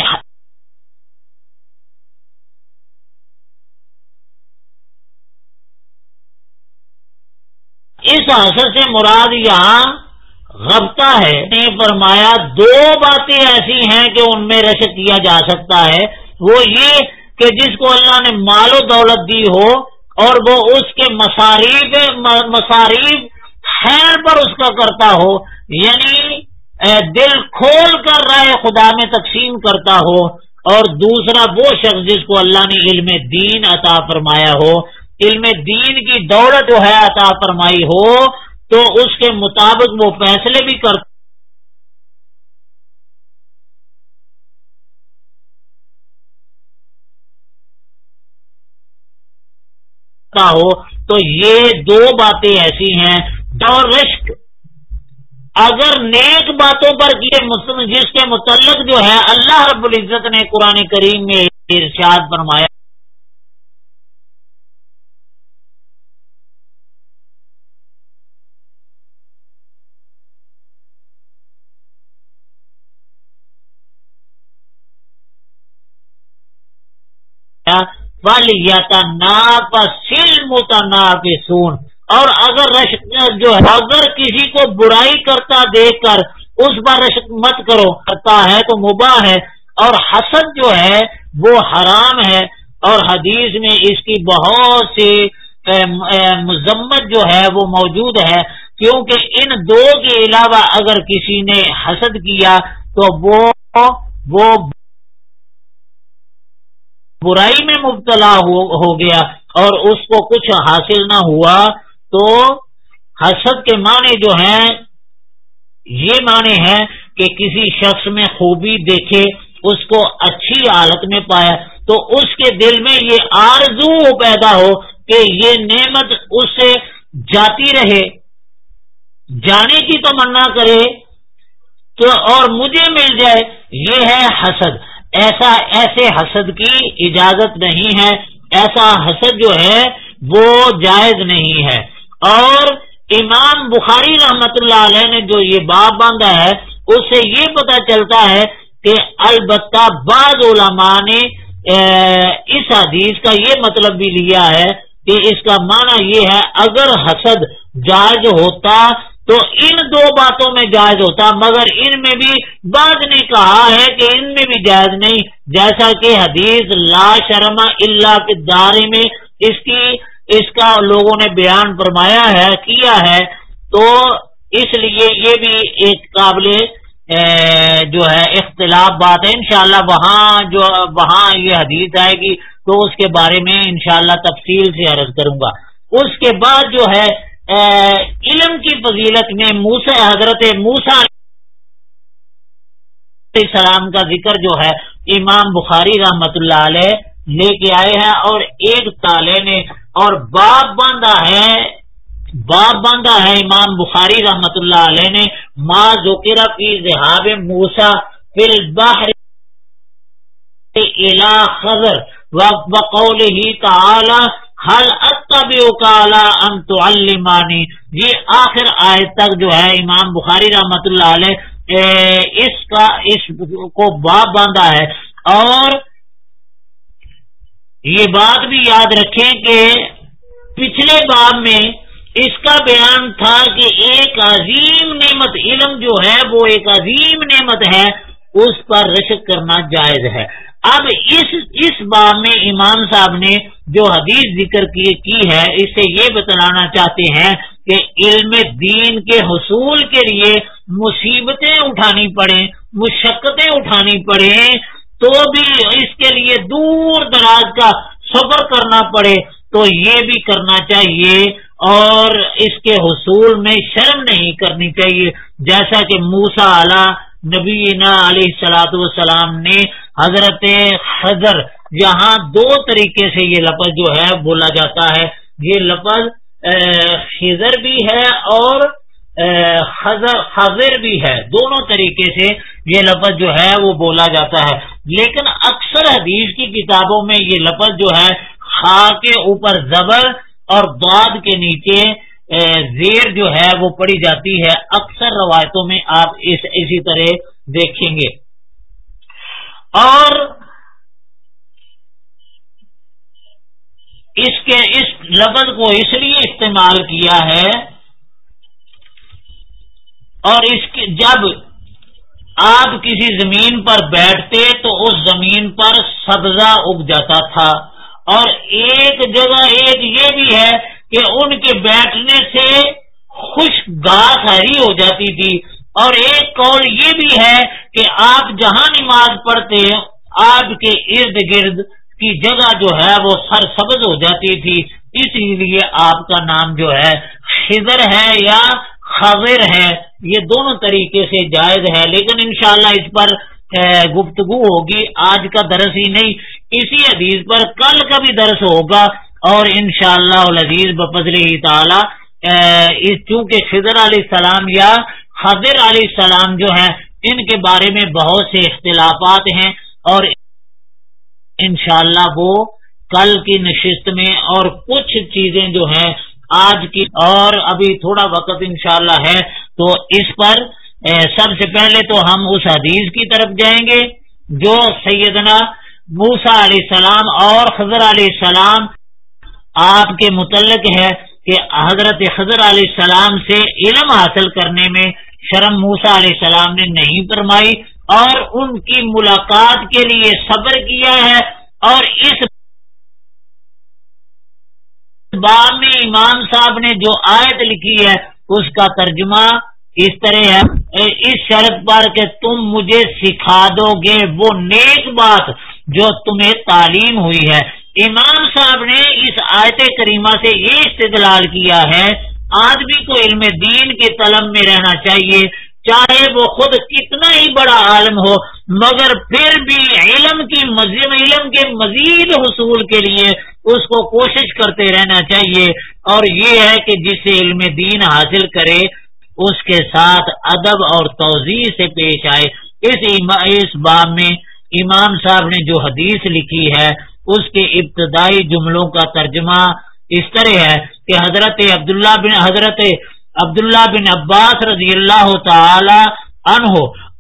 اس حسر سے مراد یہاں غبطہ ہے۔ نے فرمایا، دو باتیں ایسی ہیں کہ ان میں رش کیا جا سکتا ہے۔ وہ یہ کہ جس کو اللہ نے مال و دولت دی ہو اور وہ اس کے مصاریف مصاریف خیر پر اس کا کرتا ہو یعنی دل کھول کر رائے خدا میں تقسیم کرتا ہو۔ اور دوسرا، وہ شخص جس کو اللہ نے علم دین عطا فرمایا ہو۔ علم دین کی دولت جو ہے عطا فرمائی ہو۔ تو اس کے مطابق وہ فیصلے بھی کرتا ہو، تو یہ دو باتیں ایسی ہیں۔ دور رشک اگر نیک باتوں پر جس کے متعلق جو ہے، اللہ رب العزت نے قرآن کریم میں ارشاد فرمایا۔ نا سل متا سون اور اگر رشک جو اگر کسی کو برائی کرتا دیکھ کر، اس پر رشک مت کرو، کرتا ہے تو مباح ہے۔ اور حسد جو ہے، وہ حرام ہے۔ اور حدیث میں اس کی بہت سی مذمت جو ہے، وہ موجود ہے۔ کیونکہ ان دو کے علاوہ اگر کسی نے حسد کیا، تو وہ وہ برائی میں مبتلا ہو گیا اور اس کو کچھ حاصل نہ ہوا تو حسد کے معنی جو ہیں، یہ معنی ہے کہ کسی شخص میں خوبی دیکھے، اس کو اچھی حالت میں پایا تو اس کے دل میں یہ آرزو پیدا ہو کہ یہ نعمت اس سے جاتی رہے، جانے کی تمنا کرے تو اور مجھے مل جائے، یہ ہے حسد۔ ایسا ایسے حسد کی اجازت نہیں ہے، ایسا حسد جو ہے وہ جائز نہیں ہے۔ اور امام بخاری رحمت اللہ علیہ نے جو یہ باب باندھا ہے اس سے یہ پتا چلتا ہے کہ البتہ بعض علماء نے اس حدیث کا یہ مطلب بھی لیا ہے کہ اس کا معنی یہ ہے، اگر حسد جائز ہوتا تو ان دو باتوں میں جائز ہوتا، مگر ان میں بھی بعد نے کہا ہے کہ ان میں بھی جائز نہیں، جیسا کہ حدیث لا شرما اللہ کے دارے میں اس کی، اس کا لوگوں نے بیان فرمایا ہے، کیا ہے، تو اس لیے یہ بھی ایک قابل جو ہے اختلاف بات ہے۔ انشاءاللہ وہاں جو، وہاں یہ حدیث آئے گی تو اس کے بارے میں انشاءاللہ تفصیل سے عرض کروں گا۔ اس کے بعد جو ہے علم کی فضیلت میں موسا حضرت موسا السلام کا ذکر جو ہے، امام بخاری رحمت اللہ علیہ لے کے آئے ہیں اور ایک تالے نے اور باپ باندھا ہے باپ باندھا ہے امام بخاری رحمت اللہ علیہ نے ماں ذکر فی ذہاب موسا فی البحر الى خضر وقول ہی تعالی حل اتبیو کالا ان تعلمانی یہ آخر آئے تک جو ہے، امام بخاری رحمت اللہ علیہ اس کا، اس کو باپ باندھا ہے۔ اور یہ بات بھی یاد رکھیں کہ پچھلے باب میں اس کا بیان تھا کہ ایک عظیم نعمت، علم جو ہے، وہ ایک عظیم نعمت ہے، اس پر رشک کرنا جائز ہے۔ اب اس اس باب میں امام صاحب نے جو حدیث ذکر کی کی ہے اسے یہ بتلانا چاہتے ہیں کہ علم دین کے حصول کے لیے مصیبتیں اٹھانی پڑے مشقتیں اٹھانی پڑے تو بھی اس کے لیے دور دراز کا سفر کرنا پڑے، تو یہ بھی کرنا چاہیے اور اس کے حصول میں شرم نہیں کرنی چاہیے۔ جیسا کہ موسا اعلی نبی علیہ سلاۃ والسلام نے حضرت حضر یہاں دو طریقے سے یہ لفظ جو ہے بولا جاتا ہے۔ یہ لفظ خضر بھی ہے اور حضر بھی ہے۔ دونوں طریقے سے یہ لفظ جو ہے وہ بولا جاتا ہے۔ لیکن اکثر حدیث کی کتابوں میں یہ لفظ جو ہے خا کے اوپر زبر اور دعد کے نیچے زیر جو ہے وہ پڑی جاتی ہے۔ اکثر روایتوں میں آپ اس، اسی طرح دیکھیں گے۔ اور اس کے اس لفظ کو اس لیے استعمال کیا ہے اور اس کے جب آپ کسی زمین پر بیٹھتے تو اس زمین پر سبزہ اگ جاتا تھا اور ایک جگہ ایک یہ بھی ہے کہ ان کے بیٹھنے سے خوش گاس ہری ہو جاتی تھی اور ایک قول یہ بھی ہے کہ آپ جہاں نماز پڑھتے آپ کے ارد گرد کی جگہ جو ہے وہ سر سبز ہو جاتی تھی، اسی لیے آپ کا نام جو ہے خضر ہے یا خضر ہے۔ یہ دونوں طریقے سے جائز ہے، لیکن انشاءاللہ اس پر گفتگو ہوگی۔ آج کا درس ہی نہیں، اسی حدیث پر کل کا بھی درس ہوگا۔ اور انشاءاللہ شاء اللہ بفضل تعالی چونکہ خضر علیہ السلام یا خضر علیہ السلام جو ہے ان کے بارے میں بہت سے اختلافات ہیں۔ اور انشاءاللہ وہ کل کی نشست میں اور کچھ چیزیں جو ہیں آج کی اور ابھی تھوڑا وقت انشاءاللہ ہے تو اس پر سب سے پہلے تو ہم اس حدیث کی طرف جائیں گے جو سیدنا موسا علیہ السلام اور خضر علیہ السلام آپ کے متعلق ہے کہ حضرت خضر علیہ السلام سے علم حاصل کرنے میں شرم موسا علیہ السلام نے نہیں فرمائی۔ اور ان کی ملاقات کے لیے صبر کیا ہے اور اس باب میں امام صاحب نے جو آیت لکھی ہے، اس کا ترجمہ اس طرح ہے۔ اس شرط پر کہ تم مجھے سکھا دو گے وہ نیک بات جو تمہیں تعلیم ہوئی ہے۔ امام صاحب نے اس آیت کریمہ سے یہ استدلال کیا ہے، آدمی کو علم دین کے طلب میں رہنا چاہیے۔ چاہے وہ خود کتنا ہی بڑا عالم ہو، مگر پھر بھی علم کی علم کے مزید حصول کے لیے اس کو کوشش کرتے رہنا چاہیے۔ اور یہ ہے کہ جسے علم دین حاصل کرے، اس کے ساتھ ادب اور توضیع سے پیش آئے۔ اس اس باب میں امام صاحب نے جو حدیث لکھی ہے، اس کے ابتدائی جملوں کا ترجمہ اس طرح ہے کہ حضرت عبداللہ بن حضرت عبداللہ بن عباس رضی اللہ تعالی عنہ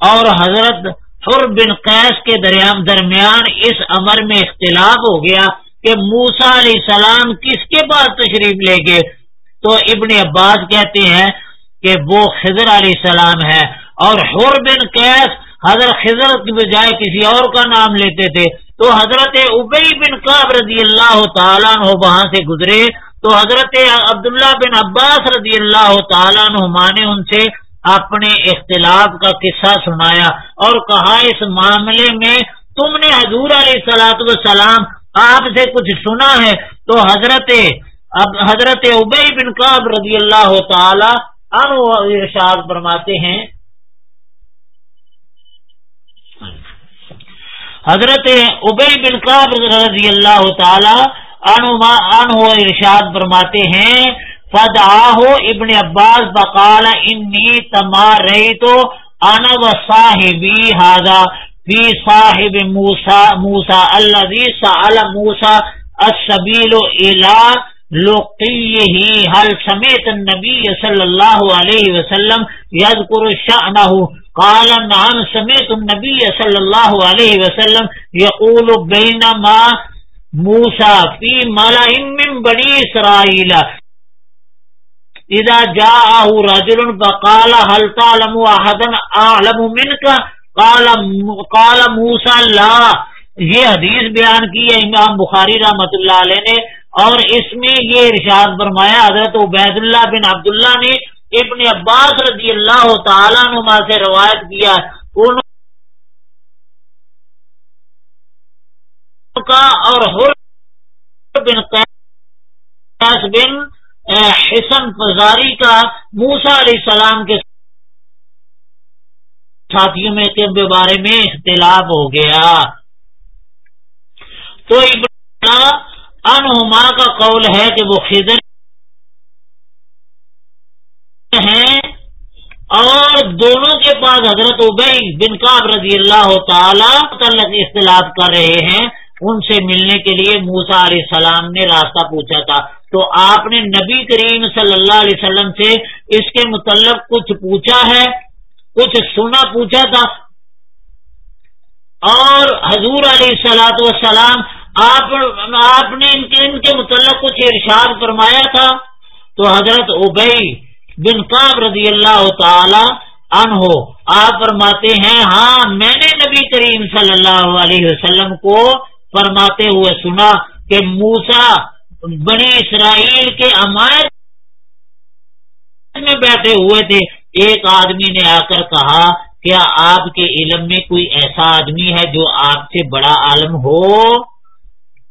اور حضرت حر بن قیس کے درمیان اس امر میں اختلاف ہو گیا کہ موسا علیہ السلام کس کے پاس تشریف لے گئے۔ تو ابن عباس کہتے ہیں کہ وہ خضر علیہ السلام ہے اور حر بن قیس حضرت خضر کی بجائے کسی اور کا نام لیتے تھے۔ تو حضرت ابئی بن قاب رضی اللہ تعالیٰ وہاں سے گزرے۔ تو حضرت عبداللہ بن عباس رضی اللہ تعالیٰ نما نے ان سے اپنے اختلاف کا قصہ سنایا اور کہا، اس معاملے میں تم نے حضور علیہ سلاۃ وسلام آپ سے کچھ سنا ہے؟ تو حضرت حضرت ابئی بن قاب رضی اللہ تعالی ارشاد فرماتے ہیں۔ حضرت ابئی بن قاب رضی اللہ تعالی ارشاد فرماتے ہیں فد آہو ابن عباس بقال انی تمار رہی تو انا و صاحبی ہاضا فی صاحب موسا موسا اللہ سال موسا السبیل الا لقیہ حل سمیت النبی صلی اللہ علیہ وسلم یذکر شأنہ؟ قال نعم سمیت النبی صلی اللہ علیہ وسلم یقول بینما موسا فی مالا من بنی اسرائیل. اذا جاءه رجل فقال هل تعلم احدا اعلم منك؟ قال قال موسى لا. یہ حدیث بیان کی ہے، امام بخاری رحمت اللہ علیہ نے، اور اس میں یہ ارشاد فرمایا، حضرت عبید اللہ بن عبداللہ نے ابن عباس رضی اللہ تعالیٰ نما سے روایت کیا کا اور بن قیس بن حسن فزاری کا موسا علیہ السلام کے ساتھیوں میں کے بارے میں اختلاف ہو گیا۔ تو انہما کا قول ہے کہ وہ خزر ہیں اور دونوں کے پاس حضرت عبئی بن کاب رضی اللہ تعالی اختلاف کر رہے ہیں۔ ان سے ملنے کے لیے موسا علیہ السلام نے راستہ پوچھا تھا۔ تو آپ نے نبی کریم صلی اللہ علیہ وسلم سے اس کے متعلق کچھ پوچھا ہے؟ کچھ سنا پوچھا تھا؟ اور حضور علیہ سلاۃ وسلام آپ آپ نے ان کے ان کے متعلق کچھ ارشاد فرمایا تھا؟ تو حضرت ابئی بن قاب رضی اللہ تعالی ان ہو آپ فرماتے ہیں ہاں میں نے نبی کریم صلی اللہ علیہ وسلم کو فرماتے ہوئے سنا کہ موسا بنی اسرائیل کے امائد میں بیٹھے ہوئے تھے۔ ایک آدمی نے آ کر کہا، کیا آپ کے علم میں کوئی ایسا آدمی ہے جو آپ سے بڑا عالم ہو؟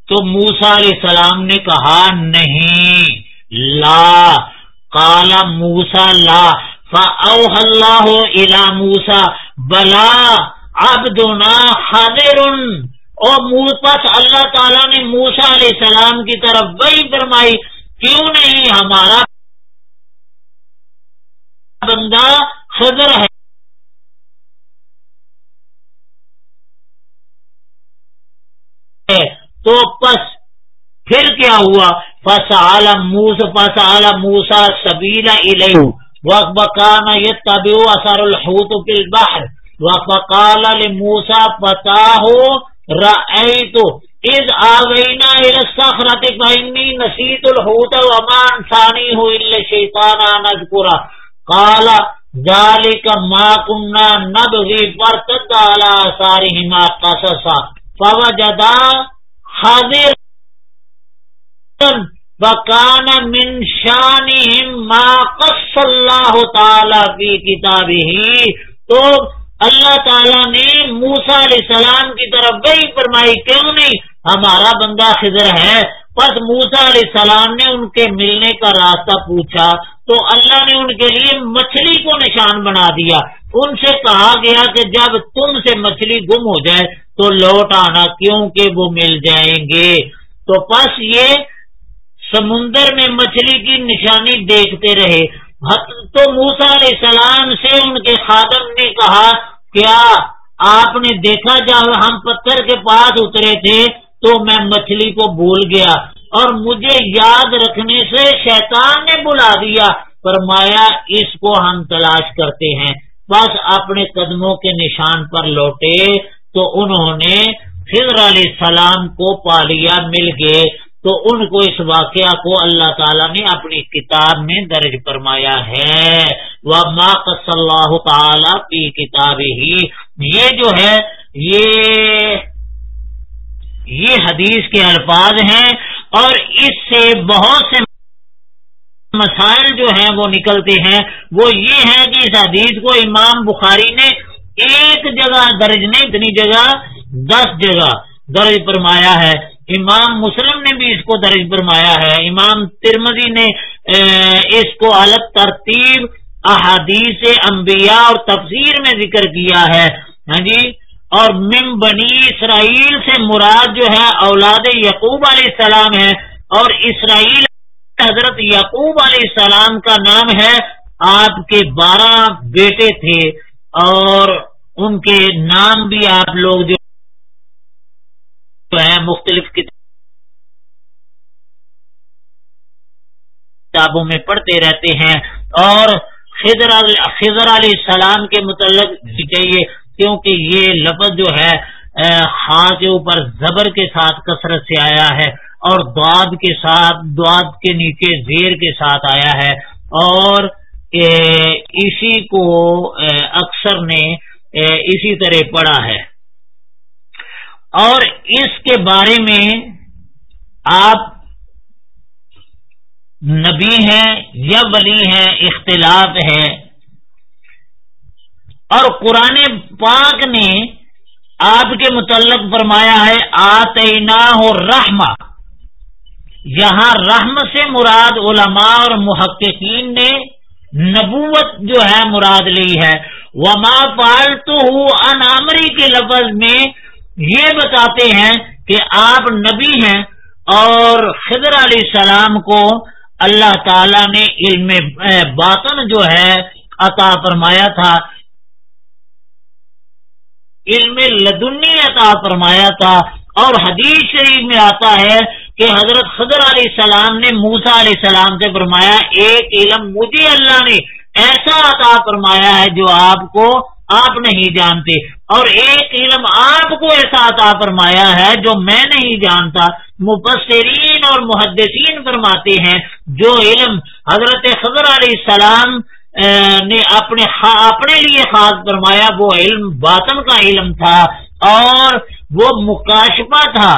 تو موسا علیہ السلام نے کہا، نہیں۔ لا۔ کالا موسا لا۔ اللہ الا موسا بلا اب دونا خاطر اور پس اللہ تعالیٰ نے موسا علیہ السلام کی طرف وہی فرمائی، کیوں نہیں ہمارا بندہ خضر ہے؟ تو پس پھر کیا ہوا؟ پس عالم موس پس عالم موسا سبیلا وقت بکانا یہ طبی اثر الحوت البحر وقت بکالا موسا پتا ہو رأيت إذ آوينا إلى الصخرة فإني نسيت الحوت وما أنسانيه إلا الشيطان أن قال، ذلك ما كنا نبغي فارتد على آثارهما قصصا. فوجدا حاضر وكان من شانهم ما قص الله تعالى في كتابه. تو اللہ تعالیٰ نے موسا علیہ السلام کی طرف وہی فرمائی، کیوں نہیں؟ ہمارا بندہ خضر ہے۔ بس موسا علیہ السلام نے ان کے ملنے کا راستہ پوچھا، تو اللہ نے ان کے لیے مچھلی کو نشان بنا دیا۔ ان سے کہا گیا کہ جب تم سے مچھلی گم ہو جائے، تو لوٹ آنا، کیونکہ وہ مل جائیں گے۔ تو بس یہ سمندر میں مچھلی کی نشانی دیکھتے رہے۔ تو موسا علیہ السلام سے ان کے خادم نے کہا کیا آپ نے دیکھا جب ہم پتھر کے پاس اترے تھے تو میں مچھلی کو بھول گیا اور مجھے یاد رکھنے سے شیطان نے بلا دیا۔ فرمایا، اس کو ہم تلاش کرتے ہیں۔ بس اپنے قدموں کے نشان پر لوٹے تو انہوں نے خضر علیہ السلام کو پا لیا مل گئے۔ تو ان کو اس واقعہ کو اللہ تعالیٰ نے اپنی کتاب میں درج فرمایا ہے۔ وہ صلی اللہ تعالی کی کتاب ہی یہ جو ہے، یہ یہ حدیث کے الفاظ ہیں اور اس سے بہت سے مسائل جو ہیں وہ نکلتے ہیں۔ وہ یہ ہے کہ اس حدیث کو امام بخاری نے ایک جگہ درج نہیں، اتنی جگہ، دس جگہ درج فرمایا ہے۔ امام مسلم نے بھی اس کو درج فرمایا ہے۔ امام ترمزی نے اس کو الگ ترتیب احادیث انبیاء اور تفسیر میں ذکر کیا ہے۔ ہاں جی؟ اور مم بنی اسرائیل سے مراد جو ہے اولاد یقوب علیہ السلام ہے۔ اور اسرائیل حضرت یعقوب علیہ السلام کا نام ہے۔ آپ کے بارہ بیٹے تھے اور ان کے نام بھی آپ لوگ جو ہیں مختلف کتابوں میں پڑھتے رہتے ہیں اور خضر خضر علیہ السلام کے متعلق چاہیے کیونکہ یہ لفظ جو ہے خاص کے اوپر زبر کے ساتھ کثرت سے آیا ہے اور دعد کے ساتھ دعد کے نیچے زیر کے ساتھ آیا ہے اور اسی کو اکثر نے اسی طرح پڑھا ہے۔ اور اس کے بارے میں آپ نبی ہیں یا ولی ہیں، اختلاف ہے۔ اور قرآن پاک نے آپ کے متعلق فرمایا ہے آتینا ہو رحما یہاں رحم سے مراد علماء اور محققین نے نبوت جو ہے، مراد لی ہے۔ وما پالتو انامری کے لفظ میں یہ بتاتے ہیں کہ آپ نبی ہیں اور خضر علیہ السلام کو اللہ تعالی نے علم باطن جو ہے عطا فرمایا تھا، علم لدنی عطا فرمایا تھا، اور حدیث شریف میں آتا ہے کہ حضرت خضر علیہ السلام نے موسا علیہ السلام سے فرمایا، ایک علم مجھے اللہ نے ایسا عطا فرمایا ہے جو آپ کو آپ نہیں جانتے اور ایک علم آپ کو ایسا عطا فرمایا ہے جو میں نہیں جانتا۔ مبصرین اور محدثین فرماتے ہیں، جو علم حضرت خضر علیہ السلام نے اپنے اپنے لیے خاص فرمایا، وہ علم باطن کا علم تھا اور وہ مکاشفہ تھا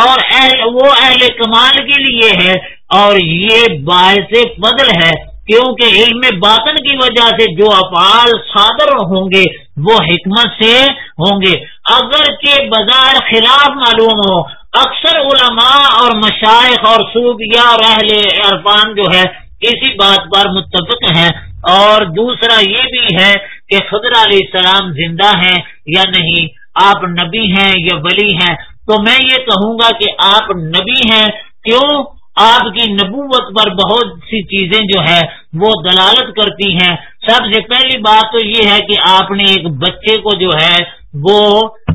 اور اہل، وہ اہل کمال کے لیے ہے اور یہ باعث بدل ہے۔ کیونکہ علم باطن کی وجہ سے جو افعال صادر ہوں گے، وہ حکمت سے ہوں گے۔ اگر کے بازار خلاف معلوم ہو، اکثر علماء اور مشائق اور صوبیہ اور اہل عرفان جو ہے، اسی بات پر متفق ہیں۔ اور دوسرا یہ بھی ہے کہ خضر علیہ السلام زندہ ہیں یا نہیں، آپ نبی ہیں یا ولی ہیں۔ تو میں یہ کہوں گا کہ آپ نبی ہیں۔ کیوں؟ آپ کی نبوت پر بہت سی چیزیں جو ہے وہ دلالت کرتی ہیں۔ سب سے پہلی بات تو یہ ہے کہ آپ نے ایک بچے کو جو ہے وہ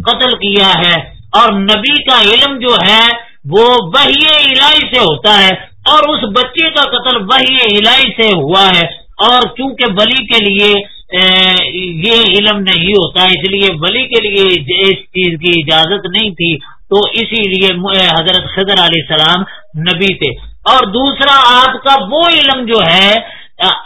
قتل کیا ہے اور نبی کا علم جو ہے وہ وہی الہی سے ہوتا ہے اور اس بچے کا قتل وہی الہی سے ہوا ہے اور چونکہ ولی کے لیے یہ علم نہیں ہوتا، اس لیے ولی کے لیے اس چیز کی اجازت نہیں تھی۔ تو اسی لیے حضرت خضر علیہ السلام نبی تھے۔ اور دوسرا آپ کا وہ علم جو ہے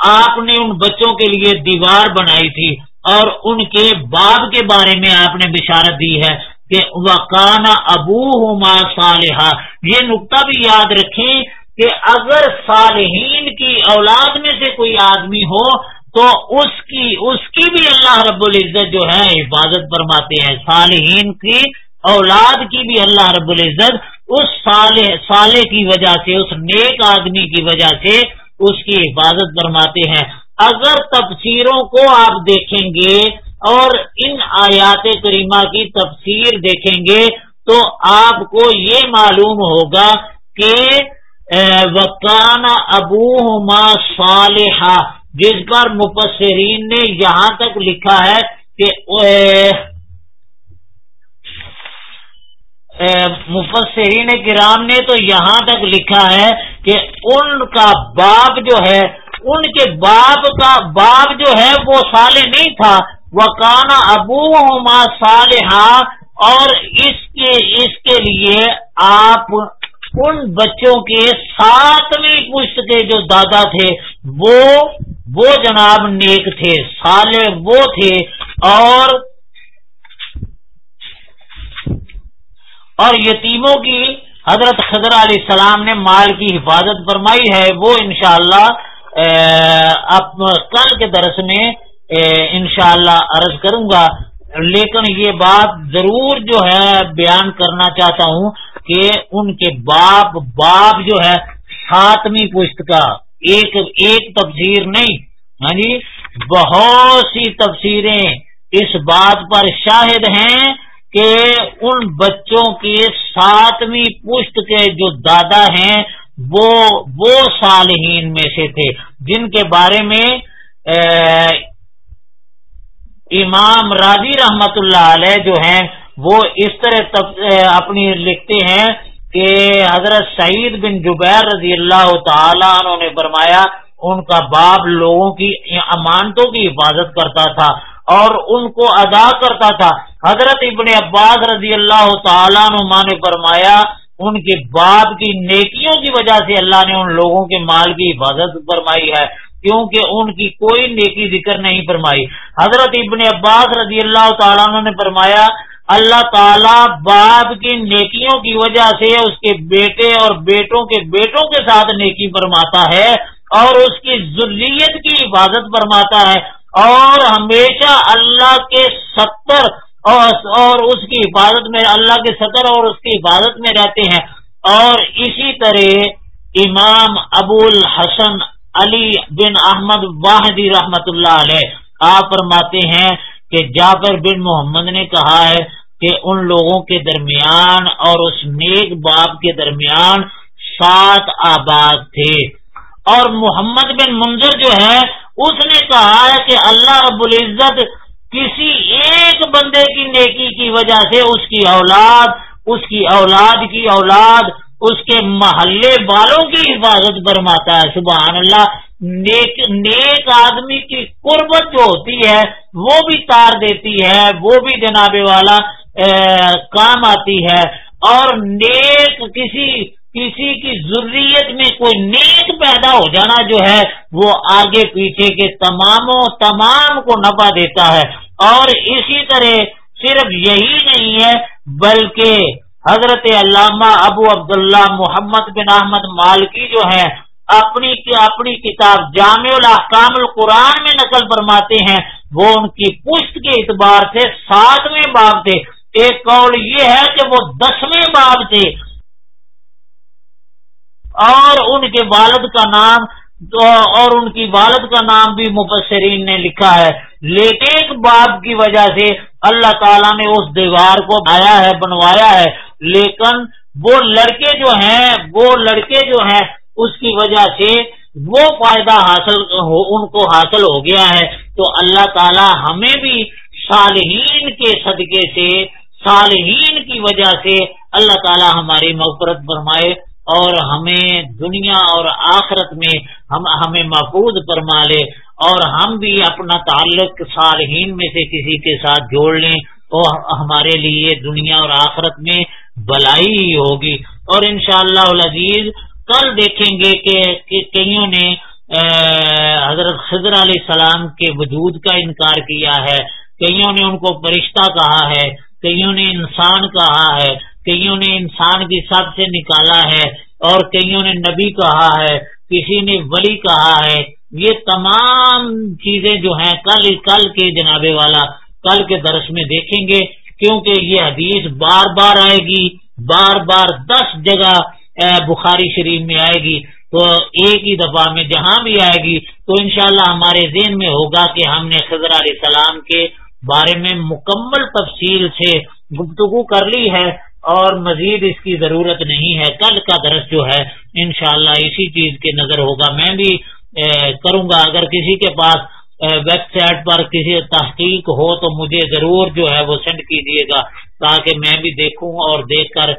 آپ نے ان بچوں کے لیے دیوار بنائی تھی اور ان کے باپ کے بارے میں آپ نے بشارت دی ہے کہ وکان ابو ہوما صالحہ یہ نقطہ بھی یاد رکھیں کہ اگر صالحین کی اولاد میں سے کوئی آدمی ہو، تو اس کی اس کی بھی اللہ رب العزت جو ہے حفاظت فرماتے ہیں۔ صالحین کی اولاد کی بھی اللہ رب العزت اس سالے کی وجہ سے، اس نیک آدمی کی وجہ سے اس کی حفاظت فرماتے ہیں۔ اگر تفسیروں کو آپ دیکھیں گے اور ان آیات کریمہ کی تفسیر دیکھیں گے تو آپ کو یہ معلوم ہوگا کہ وکان ابو صالحہ جس پر مفسرین نے یہاں تک لکھا ہے کہ مفسرین کرام نے تو یہاں تک لکھا ہے کہ ان کا باپ جو ہے، ان کے باپ کا باپ جو ہے، وہ سالے نہیں تھا۔ وہ کانا ابو ماں صالحہ اور اس کے اس کے لیے آپ ان بچوں کے ساتویں پشت کے جو دادا تھے، وہ وہ جناب نیک تھے سالے وہ تھے اور اور یتیموں کی حضرت خضر علیہ السلام نے مال کی حفاظت فرمائی ہے، وہ انشاءاللہ اللہ کل کے درس میں انشاءاللہ اللہ عرض کروں گا۔ لیکن یہ بات ضرور جو ہے بیان کرنا چاہتا ہوں کہ ان کے باپ باپ جو ہے، ساتویں پشت کا، ایک ایک تفسیر نہیں ہاں جی بہت سی تفسیریں اس بات پر شاہد ہیں۔ کہ ان بچوں کے ساتویں پشت کے جو دادا ہیں، وہ وہ صالحین میں سے تھے، جن کے بارے میں امام راضی رحمت اللہ علیہ جو ہیں، وہ اس طرح اپنی لکھتے ہیں کہ حضرت سعید بن جبیر رضی اللہ تعالی انہوں نے فرمایا، ان کا باپ لوگوں کی امانتوں کی حفاظت کرتا تھا اور ان کو ادا کرتا تھا۔ حضرت ابن عباس رضی اللہ تعالیٰ نما نے فرمایا، ان کے باپ کی نیکیوں کی وجہ سے اللہ نے ان لوگوں کے مال کی حفاظت فرمائی ہے، کیونکہ ان کی کوئی نیکی ذکر نہیں فرمائی۔ حضرت ابن عباس رضی اللہ تعالیٰ نے فرمایا، اللہ تعالیٰ باپ کی نیکیوں کی وجہ سے اس کے بیٹے اور بیٹوں کے بیٹوں کے ساتھ نیکی فرماتا ہے اور اس کی ذریت کی حفاظت فرماتا ہے۔ اور ہمیشہ اللہ کے ستر اور اس کی حفاظت میں اللہ کے ستر اور اس کی حفاظت میں رہتے ہیں۔ اور اسی طرح امام ابو الحسن علی بن احمد واحدی رحمت اللہ علیہ آپ فرماتے ہیں کہ جعفر بن محمد نے کہا ہے کہ ان لوگوں کے درمیان اور اس نیک باپ کے درمیان سات آباد تھے۔ اور محمد بن منظر جو ہے، اس نے کہا ہے کہ اللہ رب العزت کسی ایک بندے کی نیکی کی وجہ سے اس کی اولاد، اس کی اولاد کی اولاد، اس کے محلے والوں کی حفاظت فرماتا ہے۔ سبحان اللہ، نیک نیک آدمی کی قربت جو ہوتی ہے، وہ بھی تار دیتی ہے، وہ بھی جناب والا کام آتی ہے۔ اور نیک کسی کسی کی ضروریت میں کوئی نیک پیدا ہو جانا جو ہے، وہ آگے پیچھے کے تمام تمام کو نفع دیتا ہے۔ اور اسی طرح صرف یہی نہیں ہے، بلکہ حضرت علامہ ابو عبداللہ محمد بن احمد مالکی جو ہے اپنی اپنی کتاب جامع الاحکام القرآن میں نقل فرماتے ہیں۔ وہ ان کی پشت کے اعتبار سے ساتویں باب تھے۔ ایک قول یہ ہے کہ وہ دسویں باب تھے۔ اور ان کے والد کا نام اور ان کی والد کا نام بھی مبصرین نے لکھا ہے۔ لیکن ایک کی وجہ سے اللہ تعالیٰ نے اس دیوار کو آیا ہے، بنوایا ہے۔ لیکن وہ لڑکے جو ہیں، وہ لڑکے جو ہیں، اس کی وجہ سے وہ فائدہ حاصل ان کو حاصل ہو گیا ہے۔ تو اللہ تعالیٰ ہمیں بھی صالحین کے صدقے سے، صالحین کی وجہ سے اللہ تعالی ہماری مغفرت فرمائے۔ اور ہمیں دنیا اور آخرت میں ہم ہمیں محفوظ فرما لے اور ہم بھی اپنا تعلق صالحین میں سے کسی کے ساتھ جوڑ لیں تو ہمارے لیے دنیا اور آخرت میں بلائی ہی ہوگی اور انشاءاللہ شاء اللہ کل دیکھیں گے کہ کئیوں نے حضرت خضر علیہ السلام کے وجود کا انکار کیا ہے، کئیوں نے ان کو فرشتہ کہا ہے، کئیوں نے انسان کہا ہے کئیوں نے انسان کی سب سے نکالا ہے اور کئیوں نے نبی کہا ہے، کسی نے ولی کہا ہے، یہ تمام چیزیں جو ہیں کل کل کے جناب والا، کل کے درس میں دیکھیں گے، کیونکہ یہ حدیث بار بار آئے گی، بار بار دس جگہ بخاری شریف میں آئے گی، تو ایک ہی دفعہ میں جہاں بھی آئے گی، تو انشاءاللہ ہمارے ذہن میں ہوگا کہ ہم نے خضر علیہ السلام کے بارے میں مکمل تفصیل سے گفتگو کر لی ہے۔ اور مزید اس کی ضرورت نہیں ہے۔ کل کا درس جو ہے، انشاءاللہ اسی چیز کے نظر ہوگا۔ میں بھی کروں گا۔ اگر کسی کے پاس ویب سائٹ پر کسی تحقیق ہو تو مجھے ضرور جو ہے وہ سینڈ کیجیے گا تاکہ میں بھی دیکھوں اور دیکھ کر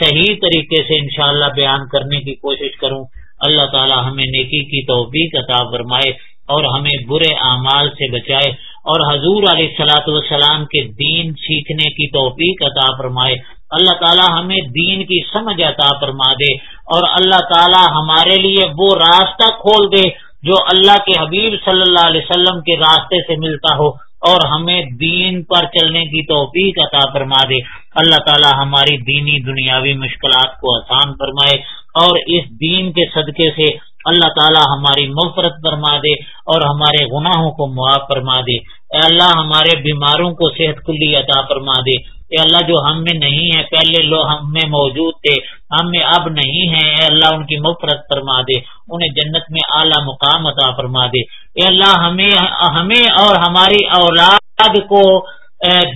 صحیح طریقے سے انشاءاللہ بیان کرنے کی کوشش کروں۔ اللہ تعالی ہمیں نیکی کی توفیق عطا فرمائے اور ہمیں برے اعمال سے بچائے اور حضور علیہ السلاۃ والسلام کے دین سیکھنے کی توفیق عطا فرمائے۔ اللہ تعالی ہمیں دین کی سمجھ عطا فرما دے اور اللہ تعالی ہمارے لیے وہ راستہ کھول دے جو اللہ کے حبیب صلی اللہ علیہ وسلم کے راستے سے ملتا ہو اور ہمیں دین پر چلنے کی توفیق عطا فرما دے۔ اللہ تعالی ہماری دینی دنیاوی مشکلات کو آسان فرمائے۔ اور اس دین کے صدقے سے اللہ تعالی ہماری مفرت فرما دے اور ہمارے گناہوں کو معاف فرما دے۔ اے اللہ، ہمارے بیماروں کو صحت کلی عطا فرما دے۔ اے اللہ، جو ہم میں نہیں ہے پہلے لوگ ہم میں موجود تھے، ہم میں اب نہیں ہے اے اللہ، ان کی مفرت فرما دے، انہیں جنت میں اعلیٰ مقام عطا فرما دے۔ اے اللہ، ہمیں ہمیں اور ہماری اولاد کو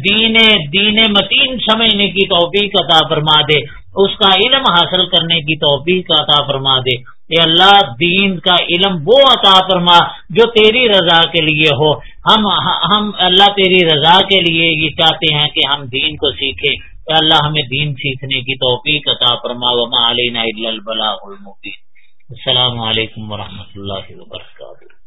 دین دین متین سمجھنے کی توفیق عطا فرما دے۔ اس کا علم حاصل کرنے کی توفیق عطا فرما دے۔ اے اللہ، دین کا علم وہ عطا فرما جو تیری رضا کے لیے ہو۔ ہم ہم اللہ تیری رضا کے لیے یہ چاہتے ہیں کہ ہم دین کو سیکھیں۔ اے اللہ، ہمیں دین سیکھنے کی توفیق عطا فرما۔ وما علینا البلاغ المبین۔ السلام علیکم ورحمۃ اللہ وبرکاتہ۔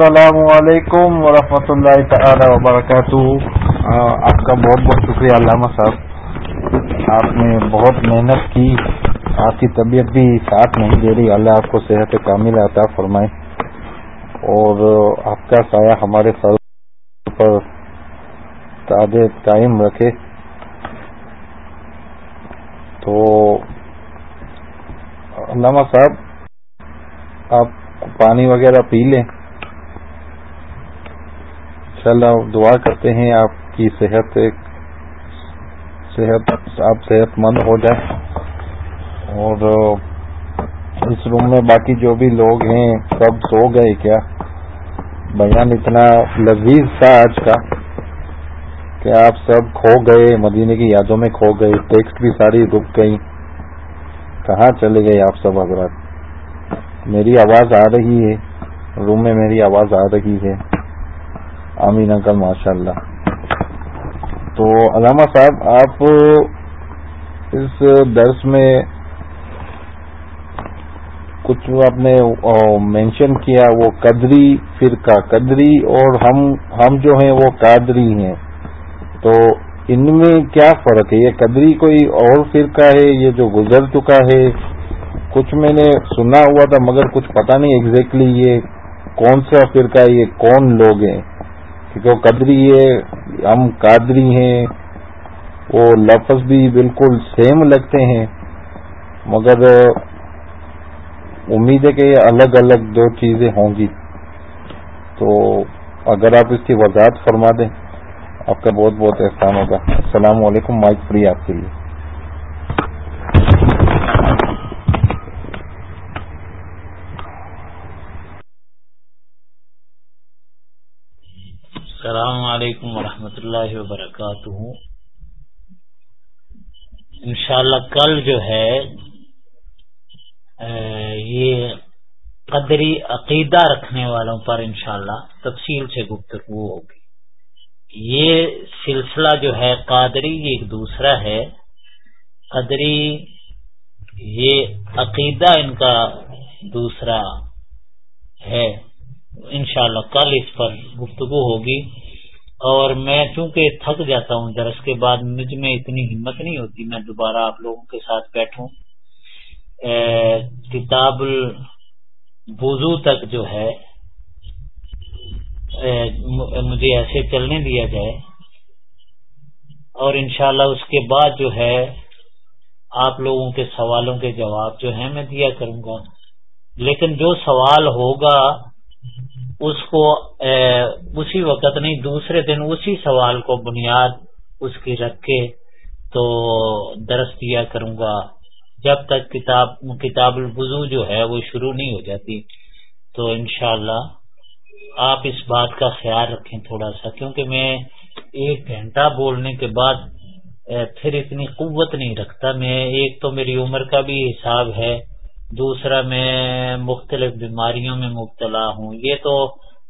السلام علیکم ورحمۃ اللہ تعالی وبرکاتہ۔ آپ کا بہت بہت شکریہ علامہ صاحب۔ آپ نے بہت محنت کی، آپ کی طبیعت بھی ساتھ نہیں دے رہی۔ اللہ آپ کو صحت کامل عطا فرمائے۔ اور آپ کا سایہ ہمارے سر پر قائم رکھے۔ تو علامہ صاحب، آپ پانی وغیرہ پی لیں۔ انشاءاللہ دعا کرتے ہیں آپ کی صحت صحت، آپ صحت مند ہو جائے اور اس روم میں باقی جو بھی لوگ ہیں سب سو گئے کیا؟ بیان اتنا لذیذ تھا آج کا کہ آپ سب کھو گئے، مدینے کی یادوں میں کھو گئے، ٹیکسٹ بھی ساری رک گئی کہاں چلے گئے آپ سب حضرات؟ میری آواز آ رہی ہے، روم میں میری آواز آ رہی ہے۔ امین انکل ماشاء اللہ تو علامہ صاحب، آپ اس درس میں کچھ آپ نے مینشن کیا، وہ قدری فرقہ، قدری اور ہم ہم جو ہیں وہ قادری ہیں۔ تو ان میں کیا فرق ہے؟ یہ قدری کوئی اور فرقہ ہے؟ یہ جو گزر چکا ہے؟ کچھ میں نے سنا ہوا تھا مگر کچھ پتا نہیں ایگزیکٹلی یہ کون سا فرقہ ہے، یہ کون لوگ ہیں۔ کیونکہ وہ قدری ہے، ہم قادری ہیں، وہ لفظ بھی بالکل سیم لگتے ہیں، مگر امید ہے کہ یہ الگ الگ دو چیزیں ہوں گی۔ تو اگر آپ اس کی وضاحت فرما دیں، آپ کا بہت بہت احسان ہوگا۔ السلام علیکم، مائک فری آپ کے لیے۔ السلام علیکم ورحمۃ اللہ وبرکاتہ۔ انشاءاللہ کل جو ہے یہ قدری عقیدہ رکھنے والوں پر انشاءاللہ تفصیل سے گفتگو ہوگی۔ یہ سلسلہ جو ہے قادری، یہ ایک دوسرا ہے۔ قدری، یہ عقیدہ ان کا دوسرا ہے۔ انشاءاللہ کل اس پر گفتگو ہوگی اور میں چونکہ تھک جاتا ہوں، درس کے بعد مجھ میں اتنی ہمت نہیں ہوتی، میں دوبارہ آپ لوگوں کے ساتھ بیٹھوں۔ کتاب الوضو تک جو ہے مجھے ایسے چلنے دیا جائے۔ اور انشاءاللہ اس کے بعد جو ہے، آپ لوگوں کے سوالوں کے جواب جو ہیں، میں دیا کروں گا۔ لیکن جو سوال ہوگا اس کو اسی وقت نہیں، دوسرے دن اسی سوال کو بنیاد اس کی رکھ کے تو درس دیا کروں گا۔ جب تک کتاب کتاب البزو جو ہے وہ شروع نہیں ہو جاتی، تو انشاءاللہ آپ اس بات کا خیال رکھیں تھوڑا سا، کیونکہ میں ایک گھنٹہ بولنے کے بعد پھر اتنی قوت نہیں رکھتا۔ میں، ایک تو میری عمر کا بھی حساب ہے دوسرا میں مختلف بیماریوں میں مبتلا ہوں۔ یہ تو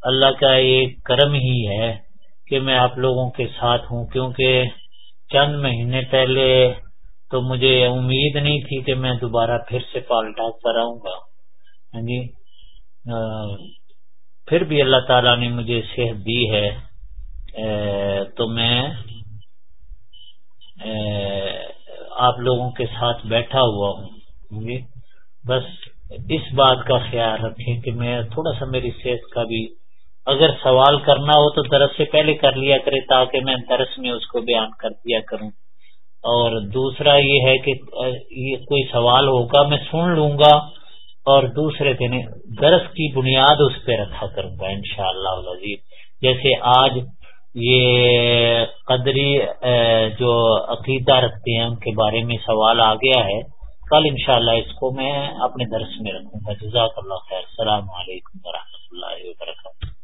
اللہ کا ایک کرم ہی ہے کہ میں آپ لوگوں کے ساتھ ہوں، کیونکہ چند مہینے پہلے تو مجھے امید نہیں تھی کہ میں دوبارہ پھر سے پالٹا کر آؤں گا۔ ہاں جی؟ پھر بھی اللہ تعالی نے مجھے صحت دی ہے۔ تو میں آپ لوگوں کے ساتھ بیٹھا ہوا ہوں۔ ہاں جی؟ بس اس بات کا خیال رکھیں کہ میں تھوڑا سا میری صحت کا بھی اگر سوال کرنا ہو تو درس سے پہلے کر لیا کرے تاکہ میں درس میں اس کو بیان کر دیا کروں۔ اور دوسرا یہ ہے کہ یہ کوئی سوال ہوگا میں سن لوں گا اور دوسرے دن درس کی بنیاد اس پہ رکھا کروں گا ان شاء اللہ جیسے آج یہ قدری جو عقیدہ رکھتے ہیں ان کے بارے میں سوال آ گیا ہے۔ کل انشاءاللہ اس کو میں اپنے درس میں رکھوں گا. جزاک اللہ خیر. السلام علیکم ورحمۃ اللہ وبرکاتہ.